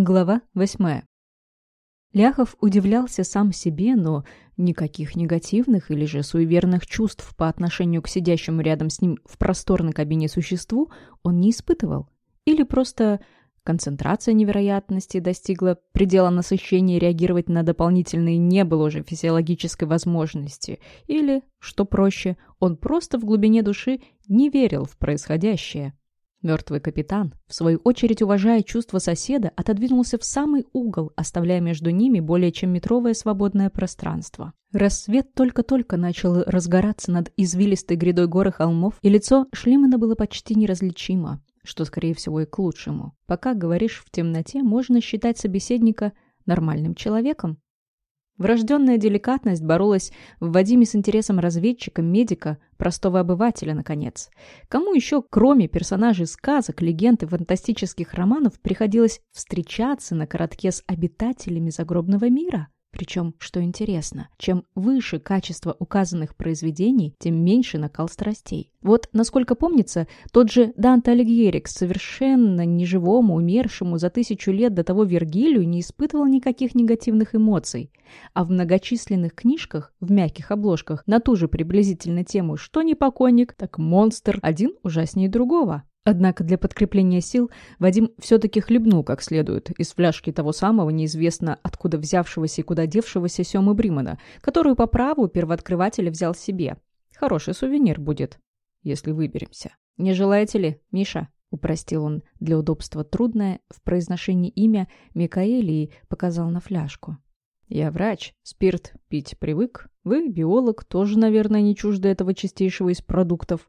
Глава восьмая. Ляхов удивлялся сам себе, но никаких негативных или же суеверных чувств по отношению к сидящему рядом с ним в просторной кабине существу он не испытывал. Или просто концентрация невероятности достигла предела насыщения реагировать на дополнительные не было уже физиологической возможности. Или, что проще, он просто в глубине души не верил в происходящее. Мертвый капитан, в свою очередь уважая чувства соседа, отодвинулся в самый угол, оставляя между ними более чем метровое свободное пространство. Рассвет только-только начал разгораться над извилистой грядой горы холмов, и лицо Шлимана было почти неразличимо, что, скорее всего, и к лучшему. Пока говоришь в темноте, можно считать собеседника нормальным человеком, Врожденная деликатность боролась в Вадиме с интересом разведчика, медика, простого обывателя, наконец. Кому еще, кроме персонажей сказок, легенд и фантастических романов, приходилось встречаться на коротке с обитателями загробного мира? Причем, что интересно, чем выше качество указанных произведений, тем меньше накал страстей. Вот, насколько помнится, тот же Данте Алигьери к совершенно неживому, умершему за тысячу лет до того Вергилию не испытывал никаких негативных эмоций. А в многочисленных книжках, в мягких обложках, на ту же приблизительно тему «Что не покойник?», так монстр один ужаснее другого. Однако для подкрепления сил Вадим все-таки хлебнул как следует из фляжки того самого неизвестно откуда взявшегося и куда девшегося Семы Бримана, которую по праву первооткрывателя взял себе. Хороший сувенир будет, если выберемся. «Не желаете ли, Миша?» — упростил он для удобства трудное в произношении имя Микаэли и показал на фляжку. «Я врач, спирт пить привык. Вы, биолог, тоже, наверное, не чужды этого чистейшего из продуктов.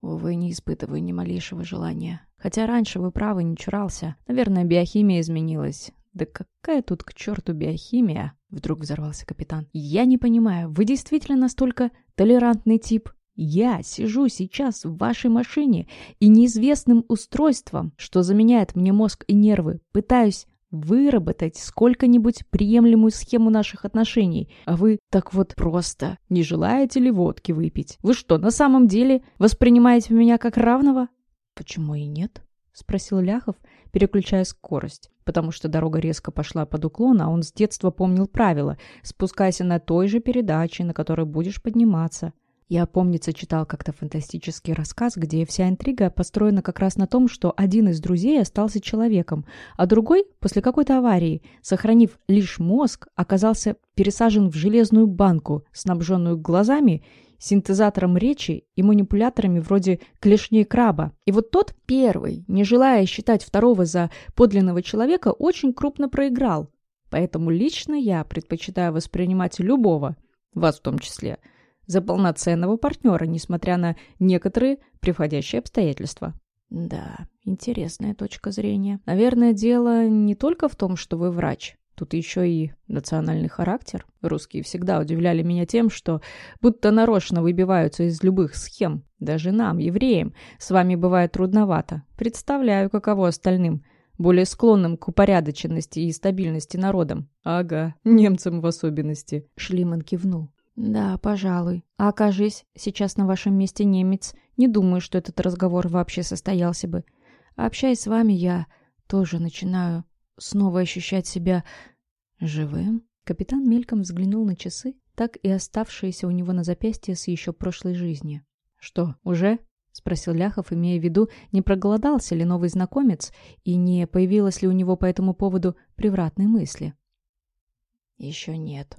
Увы, не испытываю ни малейшего желания. Хотя раньше вы правы, не чурался. Наверное, биохимия изменилась. Да какая тут к черту биохимия? Вдруг взорвался капитан. Я не понимаю, вы действительно настолько толерантный тип? Я сижу сейчас в вашей машине и неизвестным устройством, что заменяет мне мозг и нервы, пытаюсь выработать сколько-нибудь приемлемую схему наших отношений, а вы так вот просто не желаете ли водки выпить? Вы что, на самом деле воспринимаете меня как равного? Почему и нет? Спросил Ляхов, переключая скорость, потому что дорога резко пошла под уклон, а он с детства помнил правила «спускайся на той же передаче, на которой будешь подниматься». Я, помнится, читал как-то фантастический рассказ, где вся интрига построена как раз на том, что один из друзей остался человеком, а другой, после какой-то аварии, сохранив лишь мозг, оказался пересажен в железную банку, снабженную глазами, синтезатором речи и манипуляторами вроде клешней краба. И вот тот первый, не желая считать второго за подлинного человека, очень крупно проиграл. Поэтому лично я предпочитаю воспринимать любого, вас в том числе – за полноценного партнера, несмотря на некоторые приходящие обстоятельства. Да, интересная точка зрения. Наверное, дело не только в том, что вы врач. Тут еще и национальный характер. Русские всегда удивляли меня тем, что будто нарочно выбиваются из любых схем. Даже нам, евреям, с вами бывает трудновато. Представляю, каково остальным, более склонным к упорядоченности и стабильности народам. Ага, немцам в особенности. Шлиман кивнул. «Да, пожалуй. А окажись, сейчас на вашем месте немец. Не думаю, что этот разговор вообще состоялся бы. Общаясь с вами, я тоже начинаю снова ощущать себя живым». Капитан мельком взглянул на часы, так и оставшиеся у него на запястье с еще прошлой жизни. «Что, уже?» — спросил Ляхов, имея в виду, не проголодался ли новый знакомец и не появилось ли у него по этому поводу превратной мысли. «Еще нет»,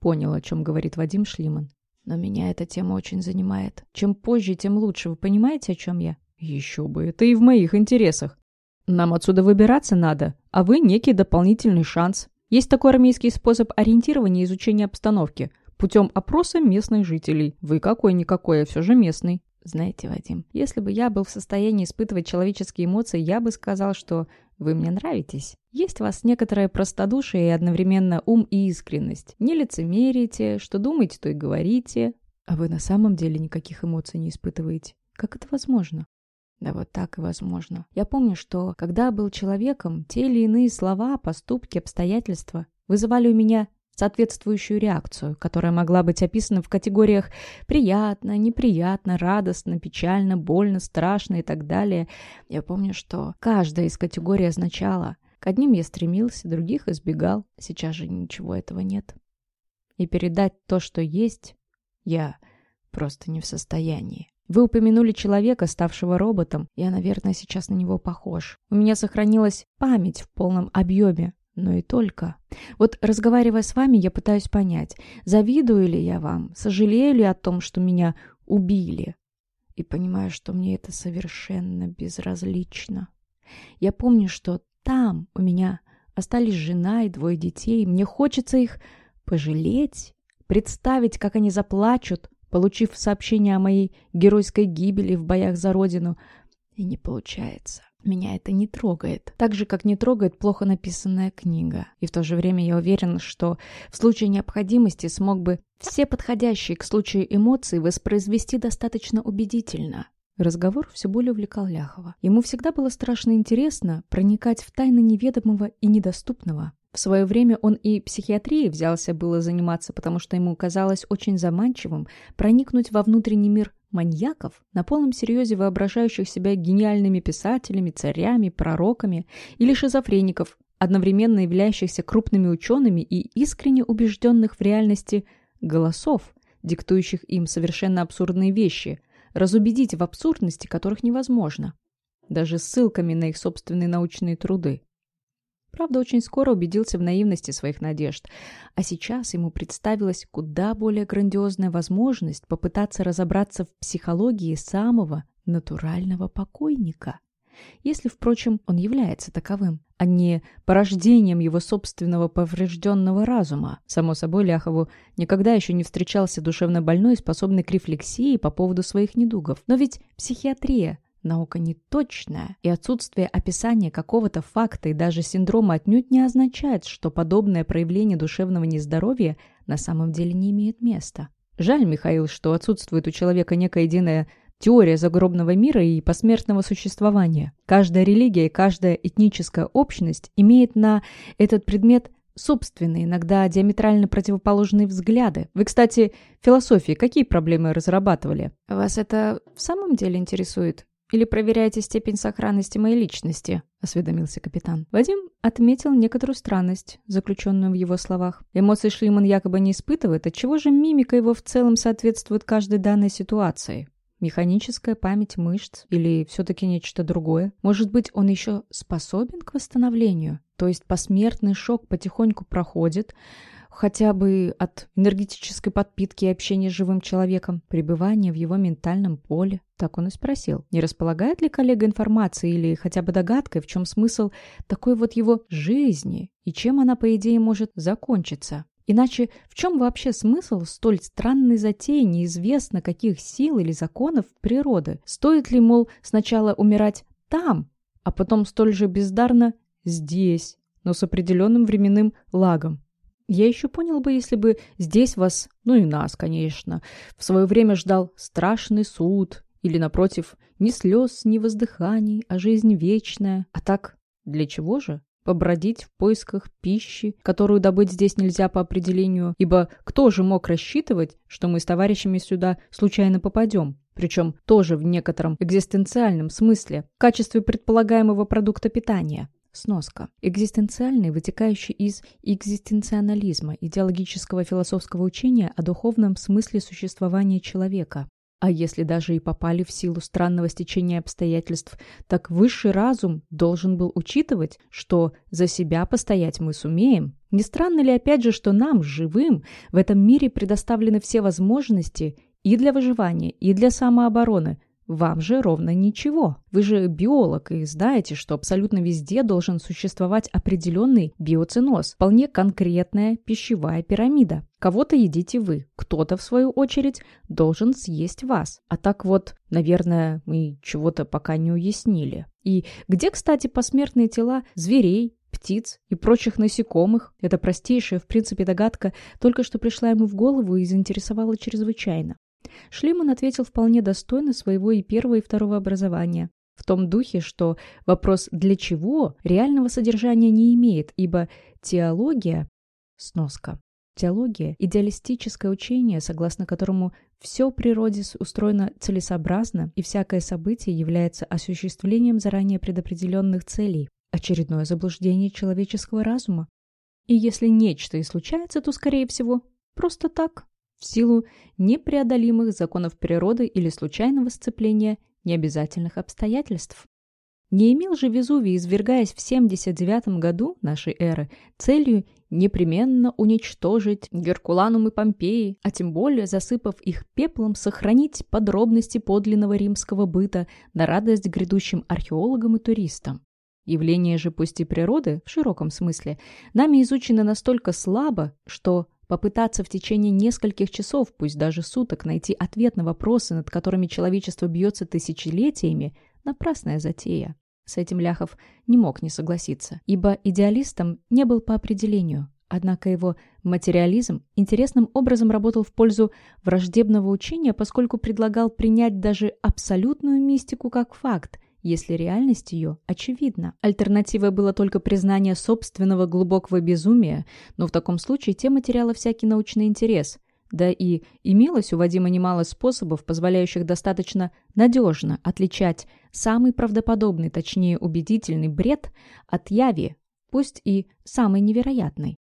Понял, о чем говорит Вадим Шлиман. Но меня эта тема очень занимает. Чем позже, тем лучше. Вы понимаете, о чем я? Еще бы, это и в моих интересах. Нам отсюда выбираться надо, а вы некий дополнительный шанс. Есть такой армейский способ ориентирования и изучения обстановки путем опроса местных жителей. Вы какой-никакой, а все же местный. Знаете, Вадим, если бы я был в состоянии испытывать человеческие эмоции, я бы сказал, что вы мне нравитесь. Есть у вас некоторое простодушие и одновременно ум и искренность. Не лицемерите, что думаете, то и говорите. А вы на самом деле никаких эмоций не испытываете. Как это возможно? Да вот так и возможно. Я помню, что, когда был человеком, те или иные слова, поступки, обстоятельства вызывали у меня соответствующую реакцию, которая могла быть описана в категориях «приятно», «неприятно», «радостно», «печально», «больно», «страшно» и так далее. Я помню, что каждая из категорий означала К одним я стремился, других избегал. Сейчас же ничего этого нет. И передать то, что есть, я просто не в состоянии. Вы упомянули человека, ставшего роботом. Я, наверное, сейчас на него похож. У меня сохранилась память в полном объеме, но и только. Вот разговаривая с вами, я пытаюсь понять, завидую ли я вам, сожалею ли о том, что меня убили. И понимаю, что мне это совершенно безразлично. Я помню, что там у меня остались жена и двое детей. Мне хочется их пожалеть, представить, как они заплачут, получив сообщение о моей геройской гибели в боях за родину. И не получается. Меня это не трогает. Так же, как не трогает плохо написанная книга. И в то же время я уверен, что в случае необходимости смог бы все подходящие к случаю эмоции воспроизвести достаточно убедительно. Разговор все более увлекал Ляхова. Ему всегда было страшно интересно проникать в тайны неведомого и недоступного. В свое время он и психиатрией взялся было заниматься, потому что ему казалось очень заманчивым проникнуть во внутренний мир маньяков, на полном серьезе воображающих себя гениальными писателями, царями, пророками или шизофреников, одновременно являющихся крупными учеными и искренне убежденных в реальности голосов, диктующих им совершенно абсурдные вещи – разубедить в абсурдности которых невозможно, даже ссылками на их собственные научные труды. Правда, очень скоро убедился в наивности своих надежд, а сейчас ему представилась куда более грандиозная возможность попытаться разобраться в психологии самого натурального покойника если, впрочем, он является таковым, а не порождением его собственного поврежденного разума. Само собой, Ляхову никогда еще не встречался душевно больной, способный к рефлексии по поводу своих недугов. Но ведь психиатрия – наука не точная, и отсутствие описания какого-то факта и даже синдрома отнюдь не означает, что подобное проявление душевного нездоровья на самом деле не имеет места. Жаль, Михаил, что отсутствует у человека некая единая теория загробного мира и посмертного существования. Каждая религия и каждая этническая общность имеет на этот предмет собственные, иногда диаметрально противоположные взгляды. Вы, кстати, в философии какие проблемы разрабатывали? Вас это в самом деле интересует? Или проверяете степень сохранности моей личности?» — осведомился капитан. Вадим отметил некоторую странность, заключенную в его словах. Эмоции Шлиман якобы не испытывает, отчего же мимика его в целом соответствует каждой данной ситуации. Механическая память мышц или все-таки нечто другое? Может быть, он еще способен к восстановлению? То есть посмертный шок потихоньку проходит, хотя бы от энергетической подпитки и общения с живым человеком, пребывания в его ментальном поле. Так он и спросил, не располагает ли коллега информацией или хотя бы догадкой, в чем смысл такой вот его жизни и чем она, по идее, может закончиться. Иначе в чем вообще смысл столь странной затеи неизвестно каких сил или законов природы? Стоит ли, мол, сначала умирать там, а потом столь же бездарно здесь, но с определенным временным лагом? Я еще понял бы, если бы здесь вас, ну и нас, конечно, в свое время ждал страшный суд, или, напротив, ни слез, ни воздыханий, а жизнь вечная. А так, для чего же? Побродить в поисках пищи, которую добыть здесь нельзя по определению, ибо кто же мог рассчитывать, что мы с товарищами сюда случайно попадем? Причем тоже в некотором экзистенциальном смысле, в качестве предполагаемого продукта питания. Сноска. Экзистенциальный, вытекающий из экзистенциализма, идеологического философского учения о духовном смысле существования человека, а если даже и попали в силу странного стечения обстоятельств, так высший разум должен был учитывать, что за себя постоять мы сумеем. Не странно ли опять же, что нам, живым, в этом мире предоставлены все возможности и для выживания, и для самообороны – вам же ровно ничего. Вы же биолог и знаете, что абсолютно везде должен существовать определенный биоценоз, вполне конкретная пищевая пирамида. Кого-то едите вы, кто-то, в свою очередь, должен съесть вас. А так вот, наверное, мы чего-то пока не уяснили. И где, кстати, посмертные тела зверей, птиц и прочих насекомых? Эта простейшая, в принципе, догадка только что пришла ему в голову и заинтересовала чрезвычайно. Шлиман ответил вполне достойно своего и первого, и второго образования. В том духе, что вопрос «для чего» реального содержания не имеет, ибо теология – сноска. Теология – идеалистическое учение, согласно которому все в природе устроено целесообразно и всякое событие является осуществлением заранее предопределенных целей. очередное заблуждение человеческого разума. И если нечто и случается, то, скорее всего, просто так, в силу непреодолимых законов природы или случайного сцепления необязательных обстоятельств. Не имел же Везувий, извергаясь в 79 году нашей эры, целью непременно уничтожить Геркуланум и Помпеи, а тем более, засыпав их пеплом, сохранить подробности подлинного римского быта на радость грядущим археологам и туристам. Явление же пусть природы, в широком смысле, нами изучено настолько слабо, что попытаться в течение нескольких часов, пусть даже суток, найти ответ на вопросы, над которыми человечество бьется тысячелетиями – напрасная затея. С этим Ляхов не мог не согласиться, ибо идеалистом не был по определению. Однако его материализм интересным образом работал в пользу враждебного учения, поскольку предлагал принять даже абсолютную мистику как факт, если реальность ее очевидна. Альтернативой было только признание собственного глубокого безумия, но в таком случае тема теряла всякий научный интерес – да и имелось у Вадима немало способов, позволяющих достаточно надежно отличать самый правдоподобный, точнее убедительный бред от яви, пусть и самый невероятный.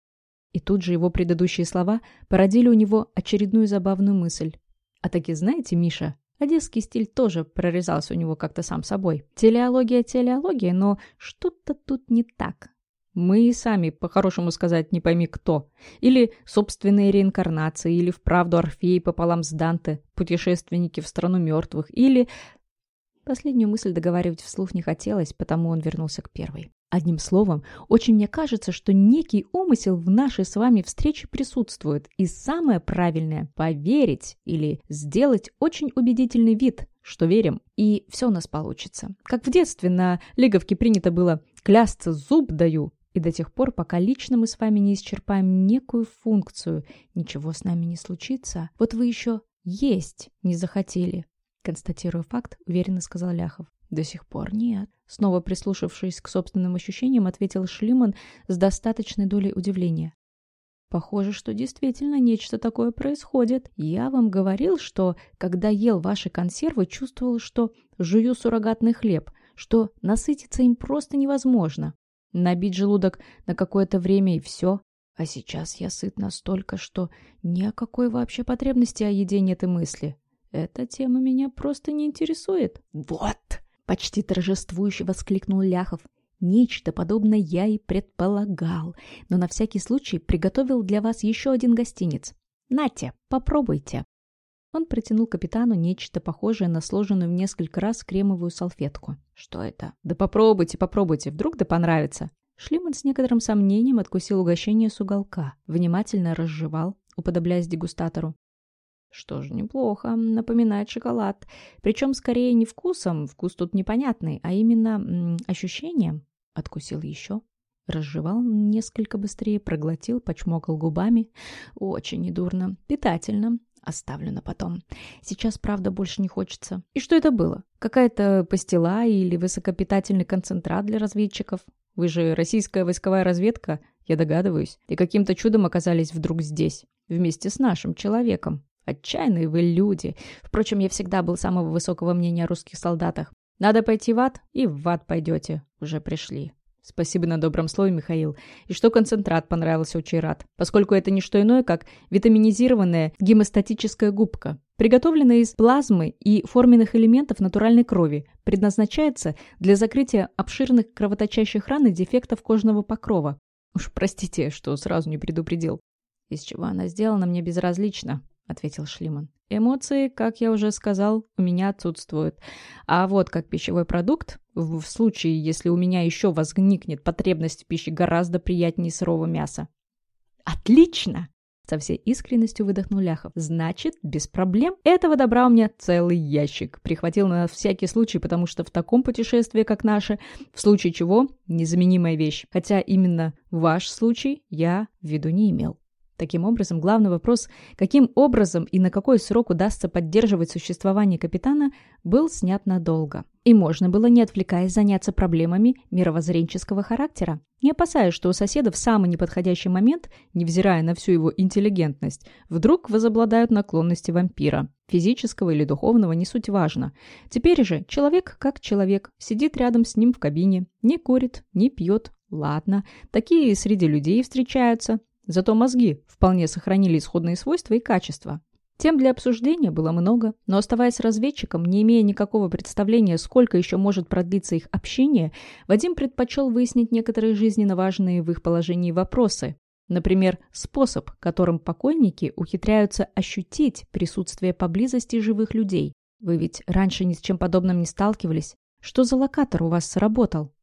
И тут же его предыдущие слова породили у него очередную забавную мысль. А таки знаете, Миша, одесский стиль тоже прорезался у него как-то сам собой. Телеология телеология, но что-то тут не так. Мы и сами, по-хорошему сказать, не пойми кто. Или собственные реинкарнации, или вправду Орфей пополам с Данте, путешественники в страну мертвых, или... Последнюю мысль договаривать вслух не хотелось, потому он вернулся к первой. Одним словом, очень мне кажется, что некий умысел в нашей с вами встрече присутствует, и самое правильное – поверить или сделать очень убедительный вид, что верим, и все у нас получится. Как в детстве на Лиговке принято было «клясться зуб даю», и до тех пор, пока лично мы с вами не исчерпаем некую функцию, ничего с нами не случится. Вот вы еще есть не захотели. Констатирую факт, уверенно сказал Ляхов. До сих пор нет. Снова прислушавшись к собственным ощущениям, ответил Шлиман с достаточной долей удивления. Похоже, что действительно нечто такое происходит. Я вам говорил, что, когда ел ваши консервы, чувствовал, что жую суррогатный хлеб, что насытиться им просто невозможно. Набить желудок на какое-то время и все. А сейчас я сыт настолько, что ни о какой вообще потребности о еде нет и мысли. Эта тема меня просто не интересует. «Вот!» — почти торжествующе воскликнул Ляхов. Нечто подобное я и предполагал, но на всякий случай приготовил для вас еще один гостиниц. Нате, попробуйте. Он протянул капитану нечто похожее на сложенную в несколько раз кремовую салфетку. «Что это?» «Да попробуйте, попробуйте, вдруг да понравится». Шлиман с некоторым сомнением откусил угощение с уголка, внимательно разжевал, уподобляясь дегустатору. Что ж, неплохо, напоминает шоколад. Причем скорее не вкусом, вкус тут непонятный, а именно ощущением. Откусил еще, разжевал несколько быстрее, проглотил, почмокал губами. Очень недурно, питательно, Оставлю на потом. Сейчас, правда, больше не хочется. И что это было? Какая-то пастила или высокопитательный концентрат для разведчиков? Вы же российская войсковая разведка, я догадываюсь. И каким-то чудом оказались вдруг здесь, вместе с нашим человеком. Отчаянные вы люди. Впрочем, я всегда был самого высокого мнения о русских солдатах. Надо пойти в ад, и в ад пойдете. Уже пришли. Спасибо на добром слове, Михаил. И что концентрат понравился рад, поскольку это не что иное, как витаминизированная гемостатическая губка, приготовленная из плазмы и форменных элементов натуральной крови, предназначается для закрытия обширных кровоточащих ран и дефектов кожного покрова. Уж простите, что сразу не предупредил. Из чего она сделана, мне безразлично, ответил Шлиман. Эмоции, как я уже сказал, у меня отсутствуют. А вот как пищевой продукт, в случае, если у меня еще возникнет потребность в пище, гораздо приятнее сырого мяса. Отлично! Со всей искренностью выдохнул Ляхов. «Значит, без проблем. Этого добра у меня целый ящик. Прихватил на всякий случай, потому что в таком путешествии, как наше, в случае чего, незаменимая вещь. Хотя именно ваш случай я в виду не имел». Таким образом, главный вопрос, каким образом и на какой срок удастся поддерживать существование капитана, был снят надолго. И можно было, не отвлекаясь, заняться проблемами мировоззренческого характера, не опасаясь, что у соседа в самый неподходящий момент, невзирая на всю его интеллигентность, вдруг возобладают наклонности вампира. Физического или духовного, не суть важно. Теперь же человек как человек, сидит рядом с ним в кабине, не курит, не пьет. Ладно, такие среди людей встречаются, Зато мозги вполне сохранили исходные свойства и качества. Тем для обсуждения было много, но оставаясь разведчиком, не имея никакого представления, сколько еще может продлиться их общение, Вадим предпочел выяснить некоторые жизненно важные в их положении вопросы. Например, способ, которым покойники ухитряются ощутить присутствие поблизости живых людей. Вы ведь раньше ни с чем подобным не сталкивались. Что за локатор у вас сработал?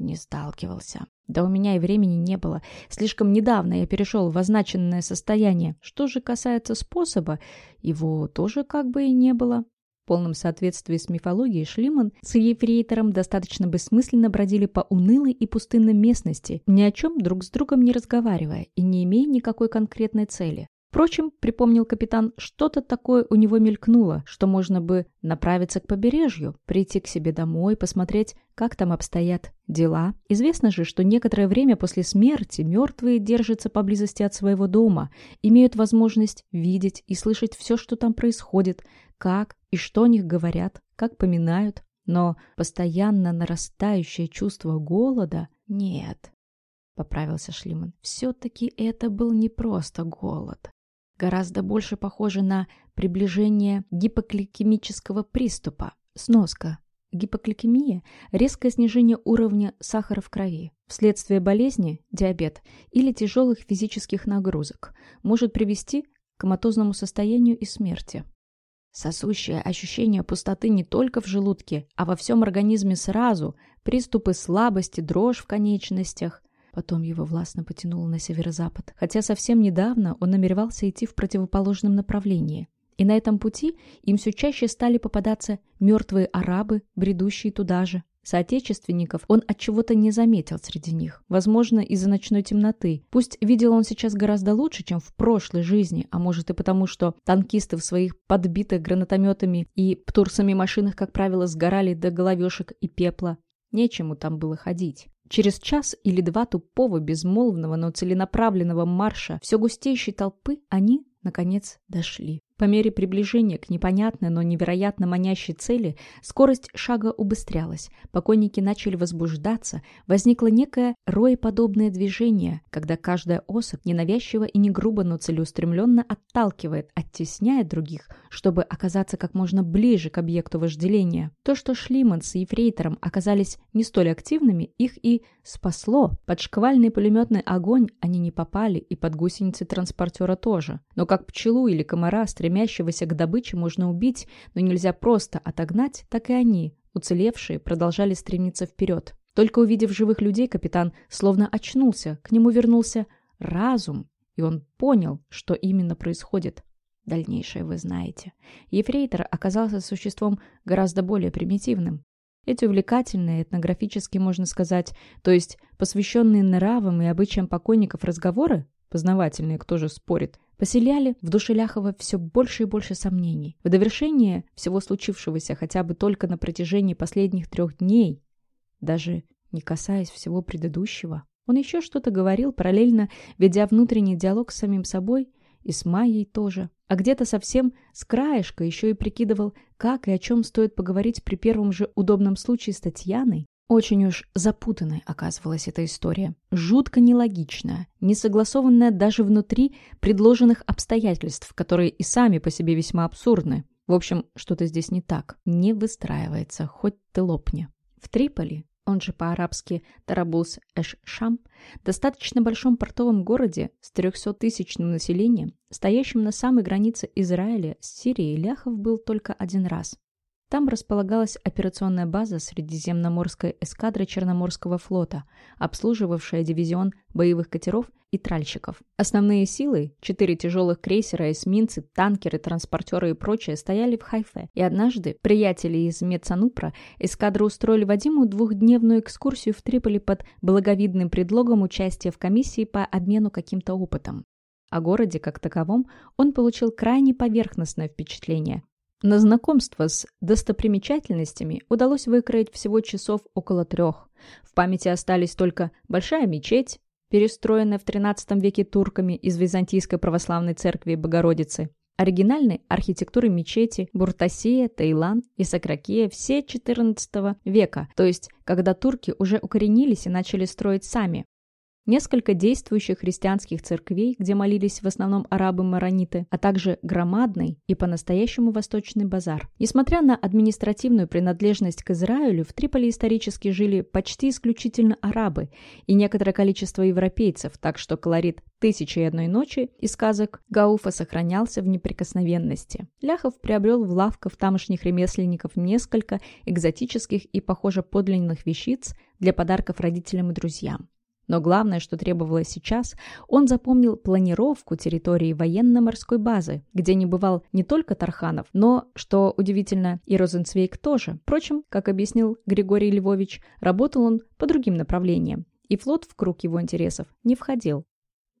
Не сталкивался. Да у меня и времени не было. Слишком недавно я перешел в означенное состояние. Что же касается способа, его тоже как бы и не было. В полном соответствии с мифологией Шлиман с ефрейтором достаточно бессмысленно бродили по унылой и пустынной местности, ни о чем друг с другом не разговаривая и не имея никакой конкретной цели. Впрочем, припомнил капитан, что-то такое у него мелькнуло, что можно бы направиться к побережью, прийти к себе домой, посмотреть, как там обстоят дела. Известно же, что некоторое время после смерти мертвые держатся поблизости от своего дома, имеют возможность видеть и слышать все, что там происходит, как и что о них говорят, как поминают. Но постоянно нарастающее чувство голода нет, — поправился Шлиман. «Все-таки это был не просто голод гораздо больше похоже на приближение гипогликемического приступа. Сноска. Гипогликемия – резкое снижение уровня сахара в крови вследствие болезни, диабет или тяжелых физических нагрузок может привести к коматозному состоянию и смерти. Сосущее ощущение пустоты не только в желудке, а во всем организме сразу, приступы слабости, дрожь в конечностях, Потом его властно потянуло на северо-запад, хотя совсем недавно он намеревался идти в противоположном направлении. И на этом пути им все чаще стали попадаться мертвые арабы, бредущие туда же. Соотечественников он от чего-то не заметил среди них. Возможно, из-за ночной темноты. Пусть видел он сейчас гораздо лучше, чем в прошлой жизни, а может и потому, что танкисты в своих подбитых гранатометами и птурсами машинах, как правило, сгорали до головешек и пепла. Нечему там было ходить. Через час или два тупого, безмолвного, но целенаправленного марша все густейшей толпы они, наконец, дошли. По мере приближения к непонятной, но невероятно манящей цели, скорость шага убыстрялась, покойники начали возбуждаться, возникло некое роеподобное движение, когда каждая особь ненавязчиво и не грубо, но целеустремленно отталкивает, оттесняет других, чтобы оказаться как можно ближе к объекту вожделения. То, что Шлиман с Ефрейтором оказались не столь активными, их и спасло. Под шквальный пулеметный огонь они не попали, и под гусеницы транспортера тоже. Но как пчелу или комара, стремясь стремящегося к добыче можно убить, но нельзя просто отогнать, так и они, уцелевшие, продолжали стремиться вперед. Только увидев живых людей, капитан словно очнулся, к нему вернулся разум, и он понял, что именно происходит. Дальнейшее вы знаете. Ефрейтор оказался существом гораздо более примитивным. Эти увлекательные, этнографически можно сказать, то есть посвященные нравам и обычаям покойников разговоры, познавательные, кто же спорит, поселяли в душе Ляхова все больше и больше сомнений. В довершение всего случившегося хотя бы только на протяжении последних трех дней, даже не касаясь всего предыдущего, он еще что-то говорил, параллельно ведя внутренний диалог с самим собой и с Майей тоже. А где-то совсем с краешка еще и прикидывал, как и о чем стоит поговорить при первом же удобном случае с Татьяной. Очень уж запутанной оказывалась эта история. Жутко нелогичная, несогласованная даже внутри предложенных обстоятельств, которые и сами по себе весьма абсурдны. В общем, что-то здесь не так. Не выстраивается, хоть ты лопни. В Триполи, он же по-арабски Тарабулс-Эш-Шам, достаточно большом портовом городе с 300-тысячным населением, стоящем на самой границе Израиля с Сирией, Ляхов был только один раз. Там располагалась операционная база Средиземноморской эскадры Черноморского флота, обслуживавшая дивизион боевых катеров и тральщиков. Основные силы, четыре тяжелых крейсера, эсминцы, танкеры, транспортеры и прочее, стояли в Хайфе. И однажды приятели из Мецанупра эскадры устроили Вадиму двухдневную экскурсию в Триполи под благовидным предлогом участия в комиссии по обмену каким-то опытом. О городе как таковом он получил крайне поверхностное впечатление. На знакомство с достопримечательностями удалось выкроить всего часов около трех. В памяти остались только большая мечеть, перестроенная в XIII веке турками из Византийской православной церкви Богородицы, оригинальной архитектуры мечети Буртасия, Таилан и Сакракия все XIV века, то есть когда турки уже укоренились и начали строить сами. Несколько действующих христианских церквей, где молились в основном арабы-марониты, а также громадный и по-настоящему восточный базар. Несмотря на административную принадлежность к Израилю, в Триполи исторически жили почти исключительно арабы и некоторое количество европейцев, так что колорит «Тысячи и одной ночи» и сказок Гауфа сохранялся в неприкосновенности. Ляхов приобрел в лавках тамошних ремесленников несколько экзотических и, похоже, подлинных вещиц для подарков родителям и друзьям. Но главное, что требовалось сейчас, он запомнил планировку территории военно-морской базы, где не бывал не только Тарханов, но, что удивительно, и Розенцвейк тоже. Впрочем, как объяснил Григорий Львович, работал он по другим направлениям, и флот в круг его интересов не входил.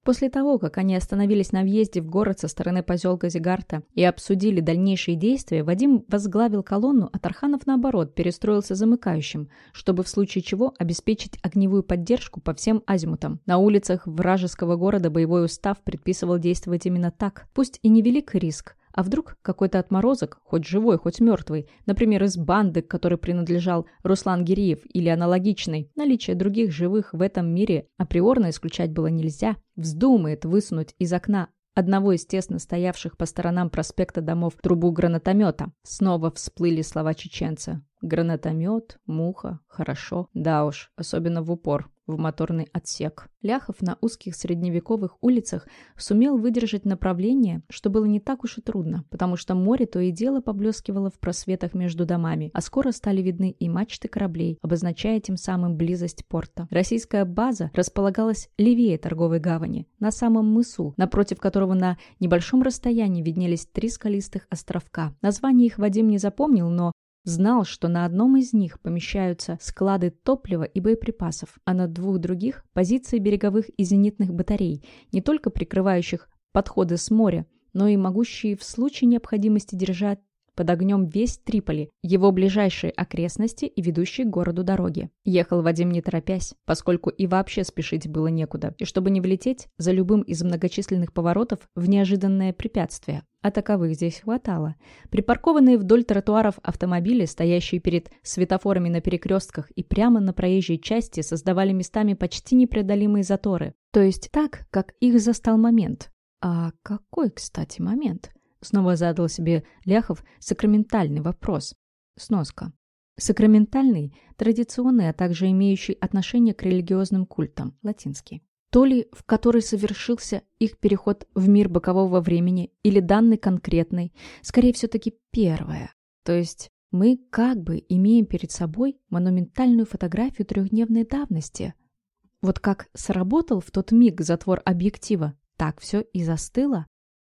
После того, как они остановились на въезде в город со стороны поселка Зигарта и обсудили дальнейшие действия, Вадим возглавил колонну, а Тарханов, наоборот, перестроился замыкающим, чтобы в случае чего обеспечить огневую поддержку по всем азимутам. На улицах вражеского города боевой устав предписывал действовать именно так. Пусть и невелик риск, а вдруг какой-то отморозок, хоть живой, хоть мертвый, например, из банды, которой принадлежал Руслан Гириев или аналогичный, наличие других живых в этом мире априорно исключать было нельзя, вздумает высунуть из окна одного из тесно стоявших по сторонам проспекта домов трубу гранатомета. Снова всплыли слова чеченца. Гранатомет, муха, хорошо. Да уж, особенно в упор в моторный отсек. Ляхов на узких средневековых улицах сумел выдержать направление, что было не так уж и трудно, потому что море то и дело поблескивало в просветах между домами, а скоро стали видны и мачты кораблей, обозначая тем самым близость порта. Российская база располагалась левее торговой гавани, на самом мысу, напротив которого на небольшом расстоянии виднелись три скалистых островка. Название их Вадим не запомнил, но Знал, что на одном из них помещаются склады топлива и боеприпасов, а на двух других – позиции береговых и зенитных батарей, не только прикрывающих подходы с моря, но и могущие в случае необходимости держать под огнем весь Триполи, его ближайшие окрестности и ведущие к городу дороги. Ехал Вадим не торопясь, поскольку и вообще спешить было некуда, и чтобы не влететь за любым из многочисленных поворотов в неожиданное препятствие. А таковых здесь хватало. Припаркованные вдоль тротуаров автомобили, стоящие перед светофорами на перекрестках и прямо на проезжей части, создавали местами почти непреодолимые заторы. То есть так, как их застал момент. А какой, кстати, момент? Снова задал себе Ляхов сакраментальный вопрос. Сноска. Сакраментальный – традиционный, а также имеющий отношение к религиозным культам, латинский. То ли в который совершился их переход в мир бокового времени, или данный конкретный, скорее все-таки первое. То есть мы как бы имеем перед собой монументальную фотографию трехдневной давности. Вот как сработал в тот миг затвор объектива, так все и застыло.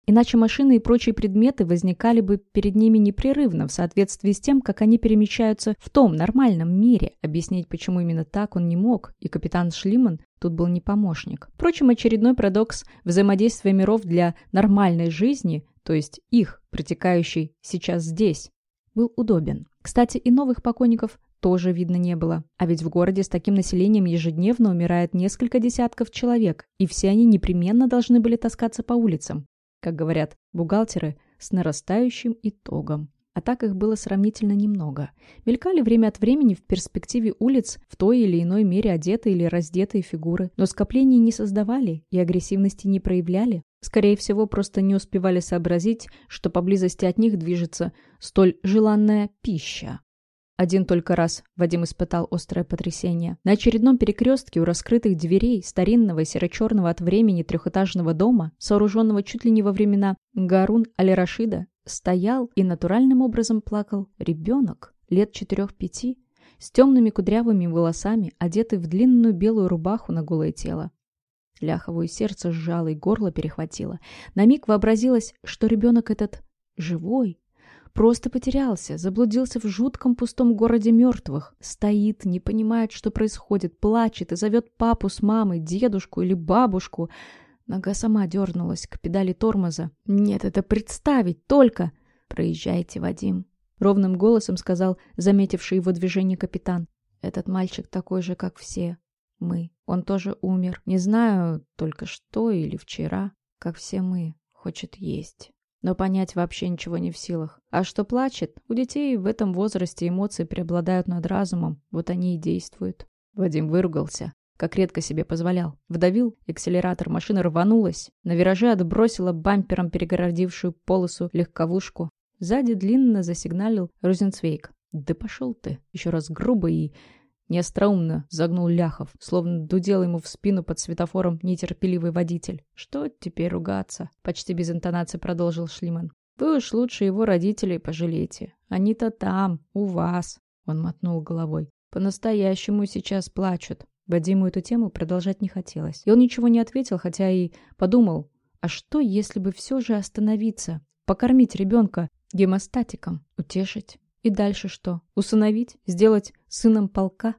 Иначе машины и прочие предметы возникали бы перед ними непрерывно в соответствии с тем, как они перемещаются в том нормальном мире. Объяснить, почему именно так он не мог, и капитан Шлиман тут был не помощник. Впрочем, очередной парадокс взаимодействия миров для нормальной жизни, то есть их, протекающий сейчас здесь, был удобен. Кстати, и новых покойников тоже видно не было. А ведь в городе с таким населением ежедневно умирает несколько десятков человек, и все они непременно должны были таскаться по улицам как говорят бухгалтеры, с нарастающим итогом. А так их было сравнительно немного. Мелькали время от времени в перспективе улиц в той или иной мере одетые или раздетые фигуры, но скоплений не создавали и агрессивности не проявляли. Скорее всего, просто не успевали сообразить, что поблизости от них движется столь желанная пища. Один только раз Вадим испытал острое потрясение. На очередном перекрестке у раскрытых дверей старинного серо-черного от времени трехэтажного дома, сооруженного чуть ли не во времена Гарун Аль-Рашида, стоял и натуральным образом плакал ребенок лет четырех-пяти, с темными кудрявыми волосами, одетый в длинную белую рубаху на голое тело. Ляховую сердце сжало и горло перехватило. На миг вообразилось, что ребенок этот живой, Просто потерялся, заблудился в жутком пустом городе мертвых. Стоит, не понимает, что происходит, плачет и зовет папу с мамой, дедушку или бабушку. Нога сама дернулась к педали тормоза. «Нет, это представить только!» «Проезжайте, Вадим», — ровным голосом сказал заметивший его движение капитан. «Этот мальчик такой же, как все. Мы. Он тоже умер. Не знаю, только что или вчера, как все мы. Хочет есть. Но понять вообще ничего не в силах. А что плачет? У детей в этом возрасте эмоции преобладают над разумом. Вот они и действуют». Вадим выругался как редко себе позволял. Вдавил, акселератор машины рванулась. На вираже отбросила бампером перегородившую полосу легковушку. Сзади длинно засигналил Розенцвейк. «Да пошел ты!» Еще раз грубо и неостроумно загнул Ляхов, словно дудел ему в спину под светофором нетерпеливый водитель. «Что теперь ругаться?» Почти без интонации продолжил Шлиман. «Вы уж лучше его родителей пожалейте. Они-то там, у вас!» Он мотнул головой. «По-настоящему сейчас плачут. Вадиму эту тему продолжать не хотелось. И он ничего не ответил, хотя и подумал, а что, если бы все же остановиться, покормить ребенка гемостатиком, утешить? И дальше что? Усыновить? Сделать сыном полка?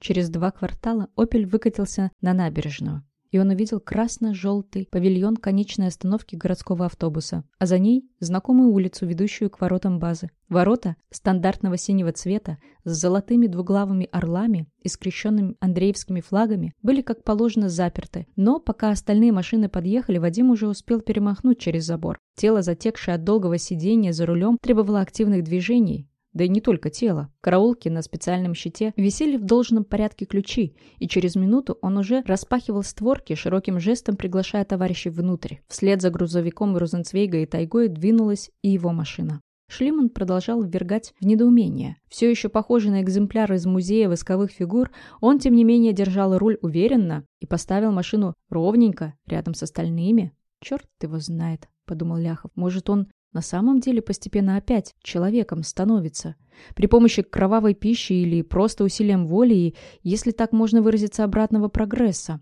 Через два квартала «Опель» выкатился на набережную и он увидел красно-желтый павильон конечной остановки городского автобуса, а за ней знакомую улицу, ведущую к воротам базы. Ворота стандартного синего цвета с золотыми двуглавыми орлами и скрещенными андреевскими флагами были, как положено, заперты, но пока остальные машины подъехали, Вадим уже успел перемахнуть через забор. Тело, затекшее от долгого сидения за рулем, требовало активных движений, да и не только тело. Караулки на специальном щите висели в должном порядке ключи, и через минуту он уже распахивал створки, широким жестом приглашая товарищей внутрь. Вслед за грузовиком Розенцвейга и Тайгой двинулась и его машина. Шлиман продолжал ввергать в недоумение. Все еще похожий на экземпляр из музея восковых фигур, он, тем не менее, держал руль уверенно и поставил машину ровненько рядом с остальными. «Черт его знает», — подумал Ляхов. «Может, он на самом деле постепенно опять человеком становится. При помощи кровавой пищи или просто усилием воли и, если так можно выразиться, обратного прогресса.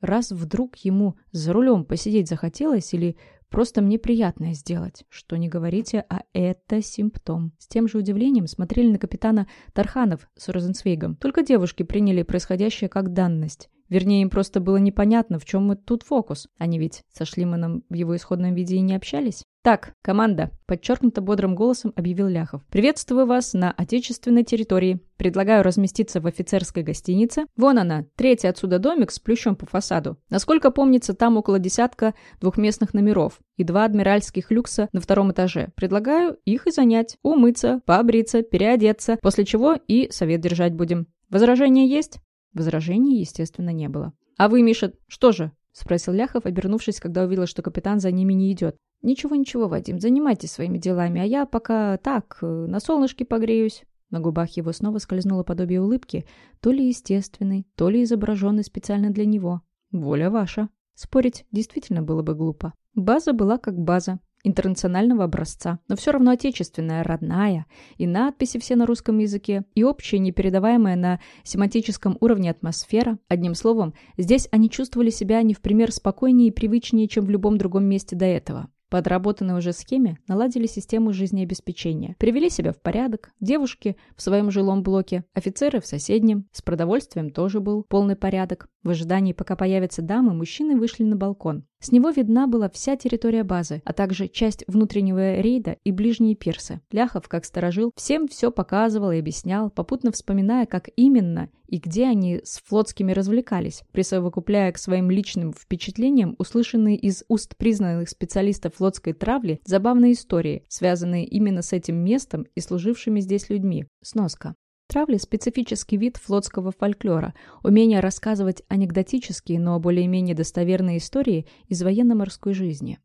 Раз вдруг ему за рулем посидеть захотелось или просто мне приятное сделать, что не говорите, а это симптом. С тем же удивлением смотрели на капитана Тарханов с Розенцвейгом. Только девушки приняли происходящее как данность. Вернее, им просто было непонятно, в чем мы тут фокус. Они ведь со Шлиманом в его исходном виде и не общались. «Так, команда», — подчеркнуто бодрым голосом объявил Ляхов. «Приветствую вас на отечественной территории. Предлагаю разместиться в офицерской гостинице. Вон она, третий отсюда домик с плющом по фасаду. Насколько помнится, там около десятка двухместных номеров и два адмиральских люкса на втором этаже. Предлагаю их и занять. Умыться, побриться, переодеться, после чего и совет держать будем. Возражения есть?» Возражений, естественно, не было. «А вы, Миша, что же?» — спросил Ляхов, обернувшись, когда увидел, что капитан за ними не идет. «Ничего-ничего, Вадим, занимайтесь своими делами, а я пока так, э, на солнышке погреюсь». На губах его снова скользнуло подобие улыбки, то ли естественной, то ли изображенной специально для него. «Воля ваша». Спорить действительно было бы глупо. База была как база интернационального образца, но все равно отечественная, родная, и надписи все на русском языке, и общая, непередаваемая на семантическом уровне атмосфера. Одним словом, здесь они чувствовали себя не в пример спокойнее и привычнее, чем в любом другом месте до этого. По отработанной уже схеме наладили систему жизнеобеспечения. Привели себя в порядок. Девушки в своем жилом блоке, офицеры в соседнем. С продовольствием тоже был полный порядок. В ожидании, пока появятся дамы, мужчины вышли на балкон. С него видна была вся территория базы, а также часть внутреннего рейда и ближние пирсы. Ляхов, как сторожил, всем все показывал и объяснял, попутно вспоминая, как именно и где они с флотскими развлекались, присовокупляя к своим личным впечатлениям услышанные из уст признанных специалистов флотской травли забавные истории, связанные именно с этим местом и служившими здесь людьми. Сноска. Травли – специфический вид флотского фольклора, умение рассказывать анекдотические, но более-менее достоверные истории из военно-морской жизни.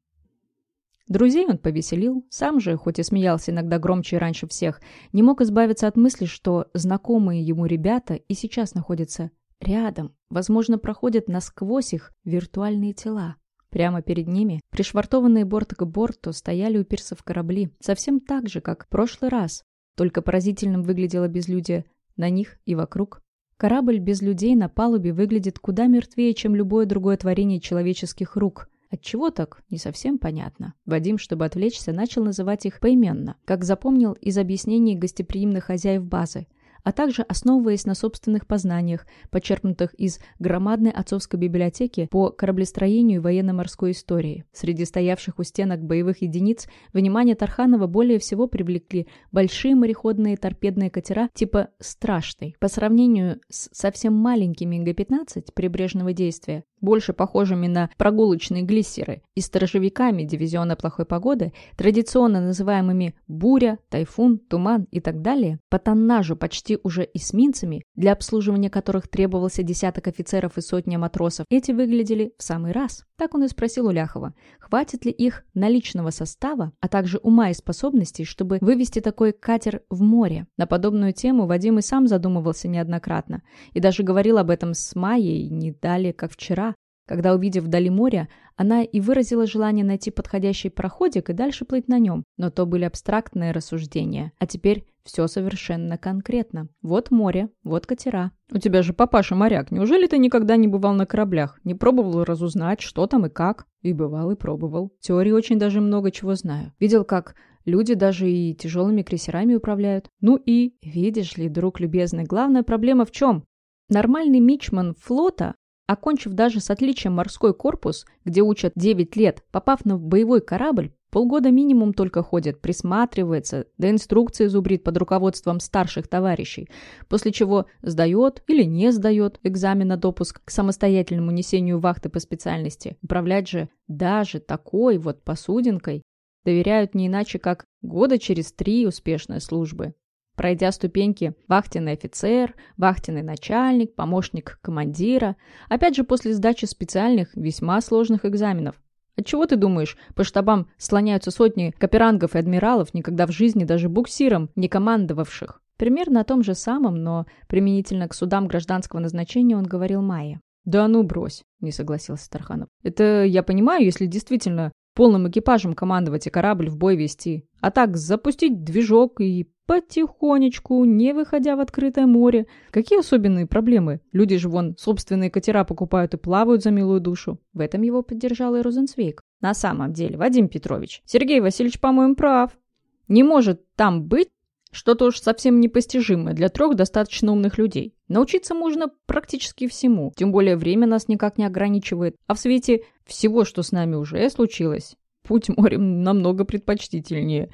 Друзей он повеселил, сам же, хоть и смеялся иногда громче раньше всех, не мог избавиться от мысли, что знакомые ему ребята и сейчас находятся рядом, возможно, проходят насквозь их виртуальные тела. Прямо перед ними, пришвартованные борт к борту, стояли у пирсов корабли, совсем так же, как в прошлый раз, только поразительным выглядело безлюдие на них и вокруг. Корабль без людей на палубе выглядит куда мертвее, чем любое другое творение человеческих рук. Отчего так, не совсем понятно. Вадим, чтобы отвлечься, начал называть их поименно, как запомнил из объяснений гостеприимных хозяев базы. А также основываясь на собственных познаниях, почерпнутых из громадной отцовской библиотеки по кораблестроению и военно-морской истории. Среди стоявших у стенок боевых единиц внимание Тарханова более всего привлекли большие мореходные торпедные катера типа «Страшный». По сравнению с совсем маленькими Г-15 прибрежного действия, больше похожими на прогулочные глиссеры, и сторожевиками дивизиона плохой погоды, традиционно называемыми «буря», «тайфун», «туман» и так далее, по тоннажу почти уже эсминцами, для обслуживания которых требовался десяток офицеров и сотня матросов, эти выглядели в самый раз. Так он и спросил у Ляхова, хватит ли их наличного состава, а также ума и способностей, чтобы вывести такой катер в море. На подобную тему Вадим и сам задумывался неоднократно, и даже говорил об этом с Майей не далее, как вчера, когда, увидев вдали море, она и выразила желание найти подходящий проходик и дальше плыть на нем. Но то были абстрактные рассуждения. А теперь все совершенно конкретно. Вот море, вот катера. «У тебя же папаша моряк. Неужели ты никогда не бывал на кораблях? Не пробовал разузнать, что там и как?» И бывал, и пробовал. Теории очень даже много чего знаю. Видел, как люди даже и тяжелыми крейсерами управляют. Ну и, видишь ли, друг любезный, главная проблема в чем? Нормальный мичман флота Окончив даже с отличием морской корпус, где учат 9 лет, попав на боевой корабль, полгода минимум только ходит, присматривается, да инструкции зубрит под руководством старших товарищей, после чего сдает или не сдает экзамен на допуск к самостоятельному несению вахты по специальности. Управлять же даже такой вот посудинкой доверяют не иначе, как года через три успешной службы. Пройдя ступеньки вахтенный офицер, вахтенный начальник, помощник командира, опять же после сдачи специальных, весьма сложных экзаменов. Отчего ты думаешь, по штабам слоняются сотни каперангов и адмиралов, никогда в жизни даже буксиром не командовавших? Примерно о том же самом, но применительно к судам гражданского назначения он говорил Майе. «Да ну брось», — не согласился Тарханов. «Это я понимаю, если действительно полным экипажем командовать и корабль в бой вести. А так запустить движок и потихонечку, не выходя в открытое море. Какие особенные проблемы? Люди же вон собственные катера покупают и плавают за милую душу. В этом его поддержал и Розенцвейк. На самом деле, Вадим Петрович, Сергей Васильевич, по-моему, прав. Не может там быть что-то уж совсем непостижимое для трех достаточно умных людей. Научиться можно практически всему, тем более время нас никак не ограничивает. А в свете всего, что с нами уже случилось, путь морем намного предпочтительнее.